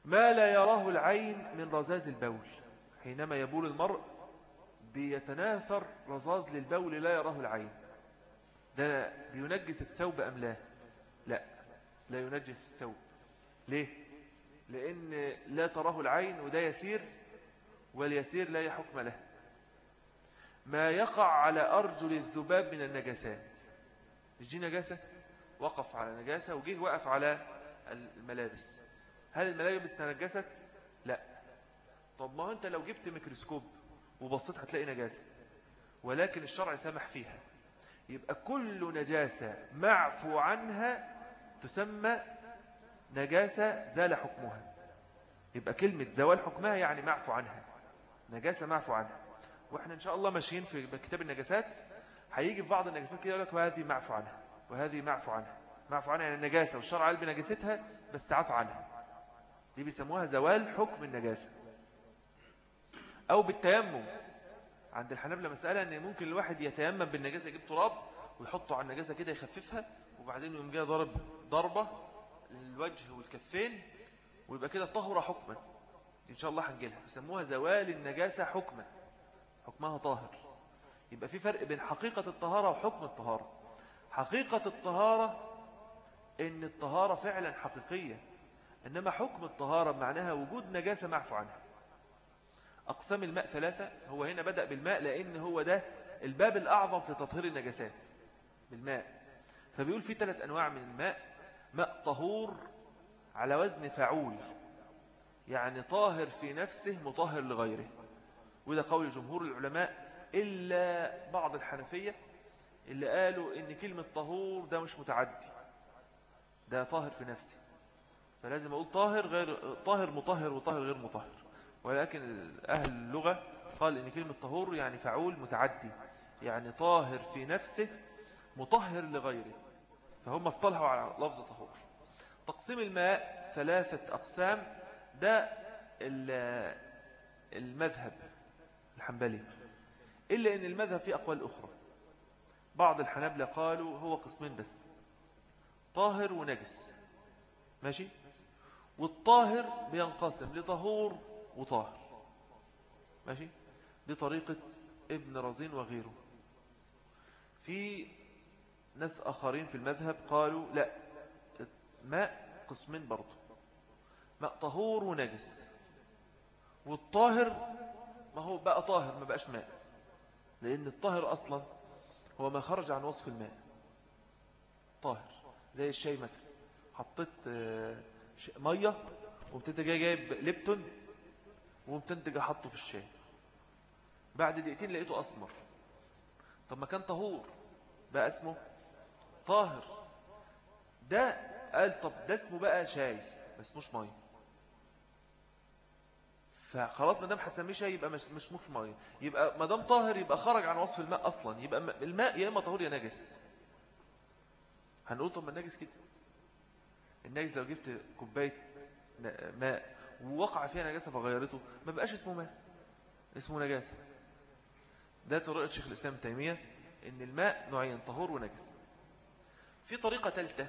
ما لا يراه العين من رزاز البول. حينما يبول المرء بيتناثر رزاز للبول لا يراه العين. ده بينجس الثوب أم لا؟ لا لا ينجس الثوب. ليه؟ لأن لا تراه العين وده يسير واليسير لا يحكم له. ما يقع على أرجل الذباب من النجاسات. مش دي نجاسة؟ وقف على نجاسة وجيه وقف على الملابس. هل الملابس تنجست لا. طب ما أنت لو جبت ميكروسكوب وبصيت هتلاقي نجاسة. ولكن الشرع سمح فيها. يبقى كل نجاسة معفو عنها تسمى نجاسة زال حكمها. يبقى كلمة زوال حكمها يعني معفو عنها. نجاسة معفو عنها. وإحنا ان شاء الله ماشيين في كتاب النجاسات هيجي في بعض النجاسات كده يقول لك وهذه معفو عنها وهذه معفو عنها. معفو عنها يعني النجاسة والشرع قال بنجاستها بس عفو عنها. دي بيسموها زوال حكم النجاسة. أو بالتيمم. عند الحنابلة مسألة أن ممكن الواحد يتيمم بالنجاسة يجيب تراب ويحطه على النجاسة كده يخففها وبعدين يقوم جاي ضرب ضربة للوجه والكفين ويبقى كده طهر حكما. إن شاء الله هنجيلها. يسموها زوال النجاسة حكما. حكمها طاهر. يبقى في فرق بين حقيقة الطهارة وحكم الطهارة. حقيقة الطهارة إن الطهارة فعلا حقيقية إنما حكم الطهارة معناها وجود نجاسة معفو عنها. أقسام الماء ثلاثة هو هنا بدأ بالماء لأن هو ده الباب الأعظم في تطهير النجاسات بالماء. فبيقول في ثلاث أنواع من الماء ماء طهور على وزن فعول يعني طاهر في نفسه مطهر لغيره. وده قول جمهور العلماء إلا بعض الحنفية اللي قالوا إن كلمة طهور ده مش متعدي ده طاهر في نفسه فلازم أقول طاهر غير طاهر مطهر وطاهر غير مطهر. ولكن أهل اللغة قال إن كلمة طهور يعني فعول متعدي يعني طاهر في نفسه مطهر لغيره. فهم اصطلحوا على لفظ طهور. تقسيم الماء ثلاثة أقسام ده المذهب. الحنبلي إلا أن المذهب فيه أقوال أخرى. بعض الحنابلة قالوا هو قسمين بس. طاهر ونجس. ماشي؟ والطاهر بينقسم لطهور وطاهر. ماشي؟ دي طريقة ابن رزين وغيره. في ناس آخرين في المذهب قالوا لا ماء قسمين برضه. ماء طهور ونجس. والطاهر ما هو بقى طاهر ما بقاش ماء. لأن الطاهر أصلا هو ما خرج عن وصف الماء. طاهر زي الشاي مثلا. حطيت آه، مية ومتنت جاي جايب ليبتون جاي حطه في الشاي. بعد دقيقتين لقيته أسمر. طب ما كان طهور. بقى اسمه طاهر. ده قال طب ده اسمه بقى شاي ما اسموش مية. فخلاص ما دام هتسميه شاي يبقى مش مش ميه. يبقى ما دام طاهر يبقى خرج عن وصف الماء أصلا. يبقى الماء يا إما طهور يا نجس. هنقول طب ما النجس كده. النجس لو جبت كوباية ماء ووقع فيها نجاسة فغيرته ما بقاش اسمه ماء اسمه نجاسة. ده طريقة شيخ الإسلام تيمية إن الماء نوعين طهور ونجس. في طريقة ثالثه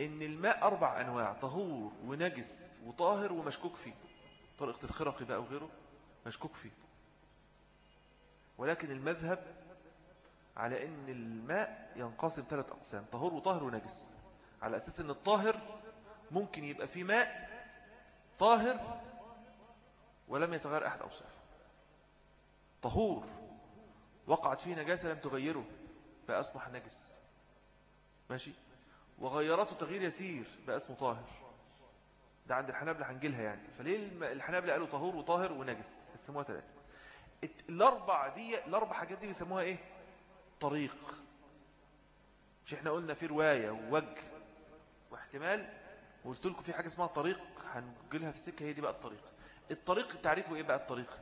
إن الماء أربع أنواع طهور ونجس وطاهر ومشكوك فيه. طريقة الخرقي بقى وغيره مشكوك فيه. ولكن المذهب على إن الماء ينقسم ثلاث أقسام طهور وطاهر ونجس. على أساس إن الطاهر ممكن يبقى فيه ماء طاهر ولم يتغير أحد أوصافه. طهور وقعت فيه نجاسة لم تغيره بقى أصبح نجس. ماشي؟ وغيرته تغيير يسير بقى اسمه طاهر. ده عند الحنابلة هنجيلها يعني. فليه الحنابلة قالوا طهور وطاهر ونجس قسموها ثلاثة الأربع دي الأربع حاجات دي بيسموها إيه؟ طريق. مش إحنا قلنا في رواية ووجه واحتمال وقلت لكم في حاجة اسمها طريق هنجيلها في السكة هي دي بقى الطريق. الطريق تعريفه إيه بقى الطريق؟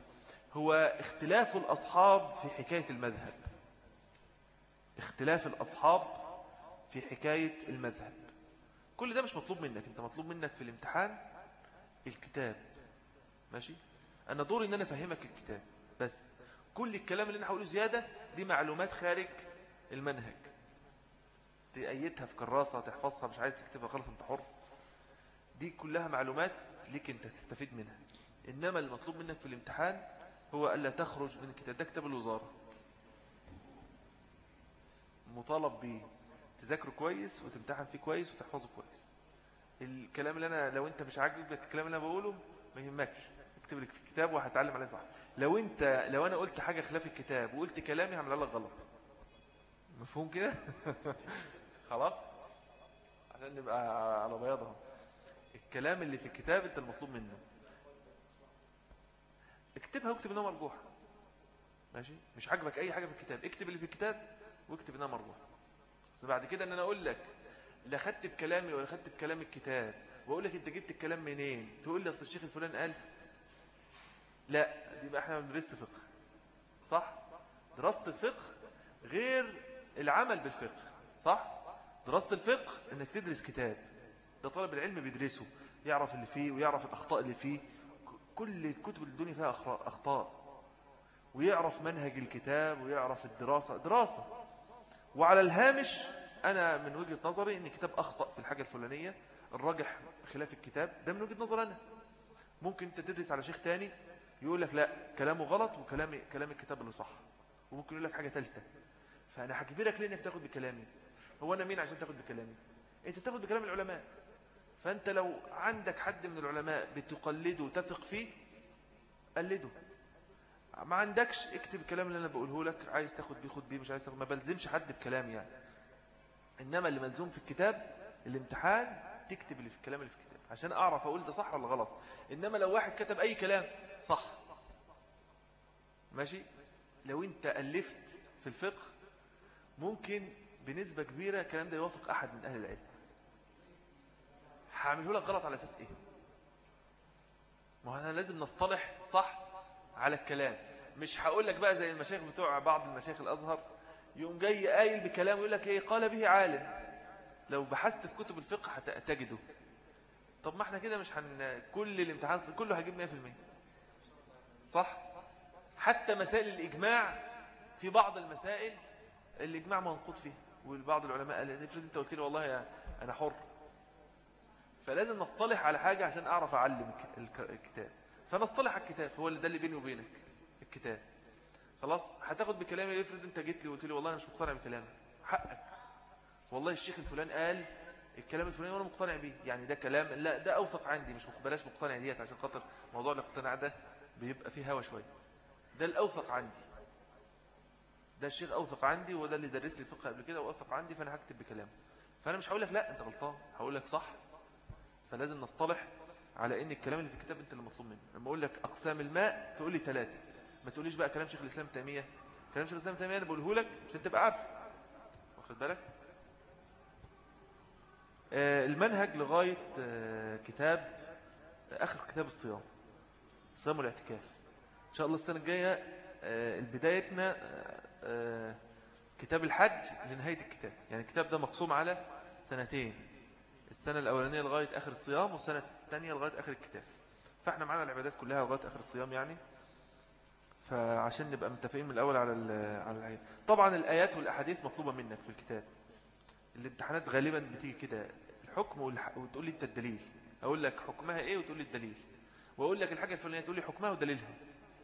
هو اختلاف الأصحاب في حكاية المذهب. اختلاف الأصحاب في حكاية المذهب. كل ده مش مطلوب منك انت مطلوب منك في الامتحان الكتاب. ماشي؟ أنا دوري إن أنا أفهمك الكتاب. بس كل الكلام اللي أنا هقوله زيادة دي معلومات خارج المنهج. تأيتها في كراسة تحفظها مش عايز تكتبها خلاص أنت حر. دي كلها معلومات ليك أنت تستفيد منها. إنما المطلوب منك في الامتحان هو ألا تخرج من الكتاب ده كتاب الوزارة. مطالب بيه. تذاكره كويس وتمتحن فيه كويس وتحفظه كويس. الكلام اللي أنا لو أنت مش عاجبك الكلام اللي أنا بقوله ما يهمكش. اكتب لك في الكتاب وهتعلم عليه صح. لو أنت لو أنا قلت حاجة خلاف الكتاب وقلت كلامي هعملها لك غلط. مفهوم كده؟ خلاص؟ عشان نبقى على بياض أهو. الكلام اللي في الكتاب أنت المطلوب منه. اكتبها واكتب إنها مرجوحة. ماشي؟ مش عاجبك أي حاجة في الكتاب. اكتب اللي في الكتاب واكتب إنها مرجوحة. بس بعد كده ان أنا أقول لك لا خدت بكلامي ولا خدت بكلام الكتاب. واقول لك انت جبت الكلام منين؟ تقول لي اصل الشيخ الفلاني قال لا دي بقى إحنا ما بندرسش فقه. صح؟ دراسه الفقه غير العمل بالفقه. صح؟ دراسه الفقه انك تدرس كتاب. ده طالب العلم بيدرسه يعرف اللي فيه ويعرف الاخطاء اللي فيه. كل الكتب الدنيا فيها أخطاء ويعرف منهج الكتاب ويعرف الدراسة. دراسة. وعلى الهامش أنا من وجهة نظري أن كتاب أخطأ في الحاجة الفلانية الراجح خلاف الكتاب ده من وجهة نظر أنا. ممكن أنت تدرس على شيخ تاني يقول لك لا كلامه غلط وكلام كلام الكتاب اللي صح. وممكن يقول لك حاجة ثالثه فأنا هجبرك ليه أنك تاخد بكلامي. هو أنا مين عشان تاخد بكلامي؟ أنت تاخد بكلام العلماء. فأنت لو عندك حد من العلماء بتقلده وتثق فيه قلده. ما عندكش؟ اكتب الكلام اللي أنا بقوله لك. عايز تاخد بيه خد بيه. مش عايز تاخد ما بلزمش حد بكلام يعني. إنما اللي ملزوم في الكتاب الامتحان تكتب اللي في الكلام اللي في الكتاب. عشان أعرف أقول ده صح ولا غلط. إنما لو واحد كتب أي كلام صح. ماشي؟ لو أنت ألفت في الفقه ممكن بنسبة كبيرة الكلام ده يوافق أحد من أهل العلم. هعمله لك غلط على أساس إيه؟ ما إحنا لازم نصطلح صح؟ على الكلام. مش هقول لك بقى زي المشايخ بتوع بعض المشايخ الأزهر يقوم جاي قايل بكلام يقول لك إيه؟ قال به عالم. لو بحثت في كتب الفقه هتجده. طب ما إحنا كده مش هن كل الامتحان كله هجيب 100% صح؟ حتى مسائل الإجماع في بعض المسائل الإجماع منقوط فيه والبعض العلماء قال افرض أنت قلت لي والله يا أنا حر. فلازم نصطلح على حاجة عشان أعرف أعلم الك- الك- الكتاب. فنصطلح على الكتاب هو اللي ده اللي بيني وبينك الكتاب. خلاص؟ هتاخد بكلامي افرض أنت جيت لي وقلت لي والله أنا مش مقتنع بكلامك. حقك. والله الشيخ الفلان قال الكلام الفلاني وأنا مقتنع بيه. يعني ده كلام لا ده أوثق عندي مش بلاش مقتنع ديت عشان خاطر موضوع الاقتناع ده بيبقى فيه هوا شوية. ده الأوثق عندي. ده الشيخ أوثق عندي وده اللي درس لي الفقه قبل كده وأوثق عندي فأنا هكتب بكلامه. فأنا مش هقول لك لا أنت غلطان. هقول لك صح. فلازم نصطلح على إن الكلام اللي في الكتاب أنت اللي مطلوب منه. لما أقول لك أقسام الماء تقول لي ثلاثة. ما تقوليش بقى كلام شيخ الإسلام تيمية. كلام شيخ الإسلام تيمية أنا بقوله لك عشان تبقى عارف. واخد بالك؟ آه، المنهج لغاية آه، كتاب آخر كتاب الصيام. الصيام والاعتكاف. إن شاء الله السنة الجاية آه، بدايتنا كتاب الحج لنهاية الكتاب. يعني الكتاب ده مقسوم على سنتين. السنة الأولانية لغاية آخر الصيام والسنة الثانية لغاية آخر الكتاب. فإحنا معنا العبادات كلها لغاية آخر الصيام يعني. فعشان نبقى متفقين من الأول على على العين طبعا الآيات والأحاديث مطلوبة منك في الكتاب. الامتحانات غالبا بتيجي كده. الحكم وتقول لي أنت الدليل. أقول لك حكمها إيه وتقول لي الدليل. وأقول لك الحاجة الفلانية تقول لي حكمها ودليلها.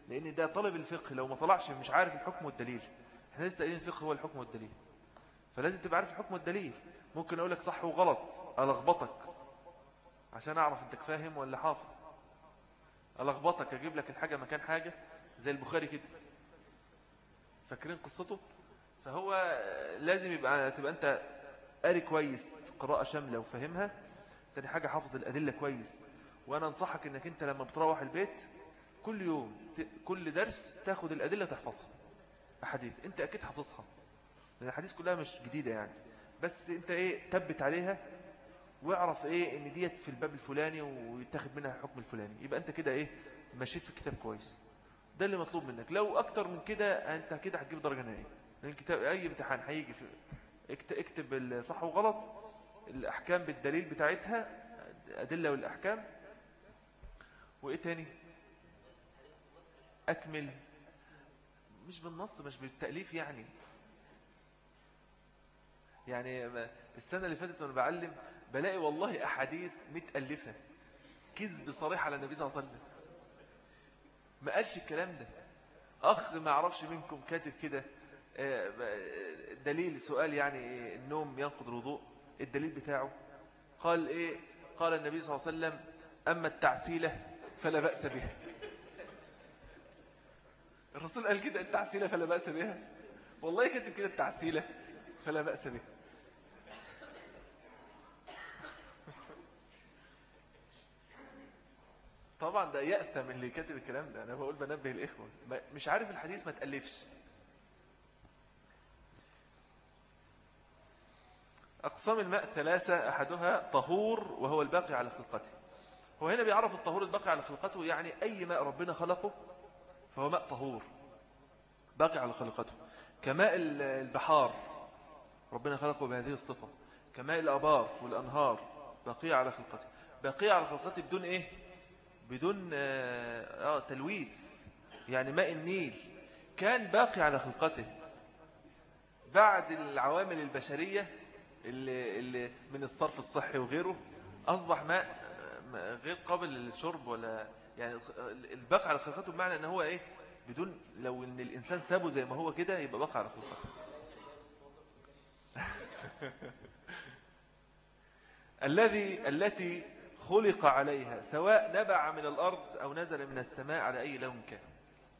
لأن ده طالب الفقه. لو ما طلعش مش عارف الحكم والدليل. إحنا لسه قايلين الفقه هو الحكم والدليل. فلازم تبقى عارف الحكم والدليل. ممكن أقول لك صح وغلط ألخبطك. عشان أعرف أنت فاهم ولا حافظ. ألخبطك أجيب لك الحاجة مكان حاجة زي البخاري كده. فاكرين قصته؟ فهو لازم يبقى تبقى أنت قاري كويس قراءة شاملة وفهمها تاني حاجة حافظ الأدلة كويس. وأنا أنصحك أنك أنت لما بتروح البيت كل يوم كل درس تاخد الأدلة تحفظها. أحاديث أنت أكيد حافظها. لأن الحديث كلها مش جديدة يعني. بس أنت إيه تبت عليها واعرف إيه إن ديت في الباب الفلاني ويتاخد منها الحكم الفلاني. يبقى أنت كده إيه مشيت في الكتاب كويس. ده اللي مطلوب منك. لو أكتر من كده أنت كده هتجيب درجة نهائية. لأن الكتاب أي امتحان هيجي في اكتب الصح وغلط الأحكام بالدليل بتاعتها أدلة والأحكام. وإيه تاني؟ أكمل. مش بالنص مش بالتأليف يعني. يعني السنة اللي فاتت وأنا بعلم بلاقي والله أحاديث متألفة. كذب صريح على النبي صلى الله عليه وسلم. ما قالش الكلام ده. أخ ما أعرفش منكم كاتب كده آه، دليل سؤال يعني النوم ينقض الوضوء. الدليل بتاعه؟ قال إيه؟ قال النبي صلى الله عليه وسلم أما التعسيلة فلا بأس بها. الرسول قال كده التعسيلة فلا بأس بها. والله كاتب كده التعسيلة فلا بأس بها. طبعا ده يأثم اللي كاتب الكلام ده. أنا بقول بنبه الإخوة. مش عارف الحديث ما تألفش. أقسام الماء ثلاثة أحدها طهور وهو الباقي على خلقته. هو هنا بيعرف الطهور الباقي على خلقته يعني أي ماء ربنا خلقه فهو ماء طهور باقي على خلقته. كماء البحار ربنا خلقه بهذه الصفة. كماء الأبار والأنهار باقية على خلقته. باقية على خلقته بدون إيه؟ بدون آه،, آه تلويث يعني ماء النيل كان باقي على خلقته. بعد العوامل البشرية اللي, اللي من الصرف الصحي وغيره أصبح ماء غير قابل للشرب ولا يعني الباقي على خلقته بمعنى أنه هو إيه؟ بدون لو أن الإنسان سابه زي ما هو كده يبقى باقي على خلقته. الذي التي خلق عليها سواء نبع من الأرض أو نزل من السماء على أي لون كان.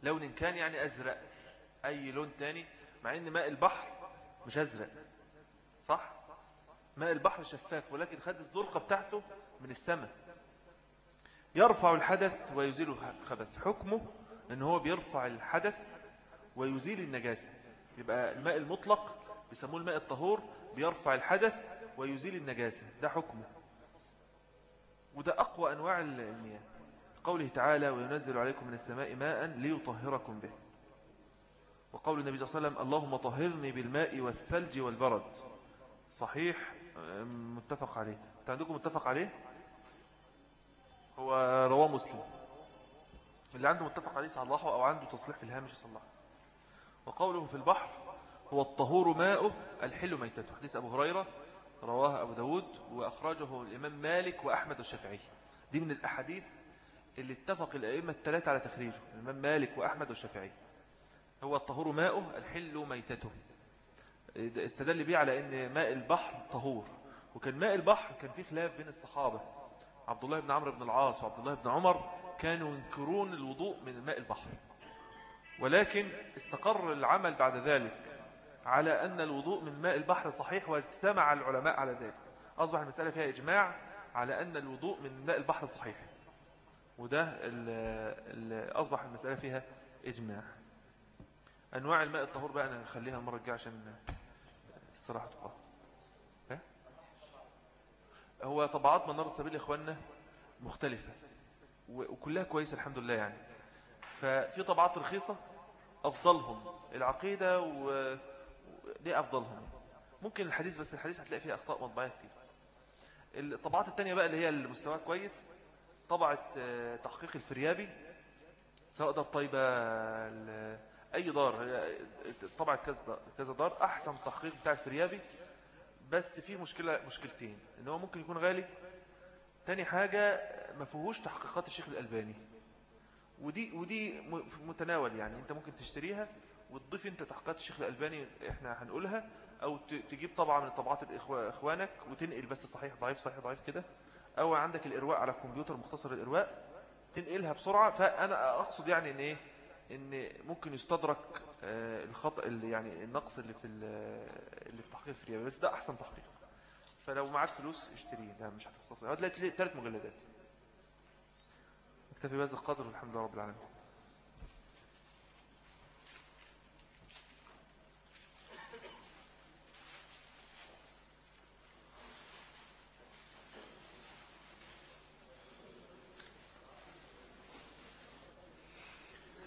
لون كان يعني أزرق أي لون تاني مع أن ماء البحر مش أزرق صح؟ ماء البحر شفاف ولكن خد الزرقة بتاعته من السماء. يرفع الحدث ويزيل الخبث. حكمه أنه هو بيرفع الحدث ويزيل النجاسة. يبقى الماء المطلق بيسموه الماء الطهور بيرفع الحدث ويزيل النجاسة. ده حكمه. وده أقوى أنواع المياه. قوله تعالى وينزل عليكم من السماء ماء ليطهركم به. وقول النبي صلى الله عليه وسلم اللهم طهرني بالماء والثلج والبرد. صحيح متفق عليه. انت عندكم متفق عليه؟ هو رواه مسلم. اللي عنده متفق عليه صلحه أو عنده تصليح في الهامش صلحه. وقوله في البحر هو الطهور ماءه الحل ميتته. حديث أبو هريرة رواه أبو داود وأخرجه الإمام مالك وأحمد الشافعي دي من الأحاديث اللي اتفق الأئمة الثلاثة على تخريجه الإمام مالك وأحمد والشافعي. هو الطهور ماءه الحل ميتته. استدل به على أن ماء البحر طهور. وكان ماء البحر كان فيه خلاف بين الصحابة. عبد الله بن عمرو بن العاص وعبد الله بن عمر كانوا ينكرون الوضوء من ماء البحر. ولكن استقر العمل بعد ذلك. على أن الوضوء من ماء البحر صحيح واجتمع العلماء على ذلك. أصبح المسألة فيها إجماع على أن الوضوء من ماء البحر صحيح. وده اللي أصبح المسألة فيها إجماع. أنواع الماء الطهور بقى أنا نخليها المرة الجاية عشان الصراحة تقع هو طبعات منار السبيل يا إخواننا مختلفة. وكلها كويسة الحمد لله يعني. ففي طبعات رخيصة أفضلهم. العقيدة ودي أفضلهم. ممكن الحديث بس الحديث هتلاقي فيه أخطاء مطبعية كتير. الطبعات التانية بقى اللي هي المستوى كويس طبعة آه، تحقيق الفريابي سواء دار طيبة أي دار طبعة كذا دار أحسن تحقيق بتاع الفريابي. بس في مشكلة مشكلتين إن هو ممكن يكون غالي. تاني حاجة ما فيهوش تحقيقات الشيخ الألباني. ودي ودي متناول يعني أنت ممكن تشتريها وتضيف انت تحقيقات الشيخ الألباني إحنا هنقولها أو تجيب طبعا من طبعات إخوانك وتنقل بس صحيح ضعيف صحيح ضعيف كده. أو عندك الإرواء على الكمبيوتر مختصر الإرواء تنقلها بسرعة. فأنا أقصد يعني إن إيه؟ إن ممكن يستدرك آه، الخطأ اللي يعني النقص اللي في اللي في تحقيق الفريابي بس ده أحسن تحقيق. فلو معاك فلوس اشتريه ده مش هتختصر هتلاقي ثلاث مجلدات؟ اكتفي بهذا القدر والحمد لله رب العالمين.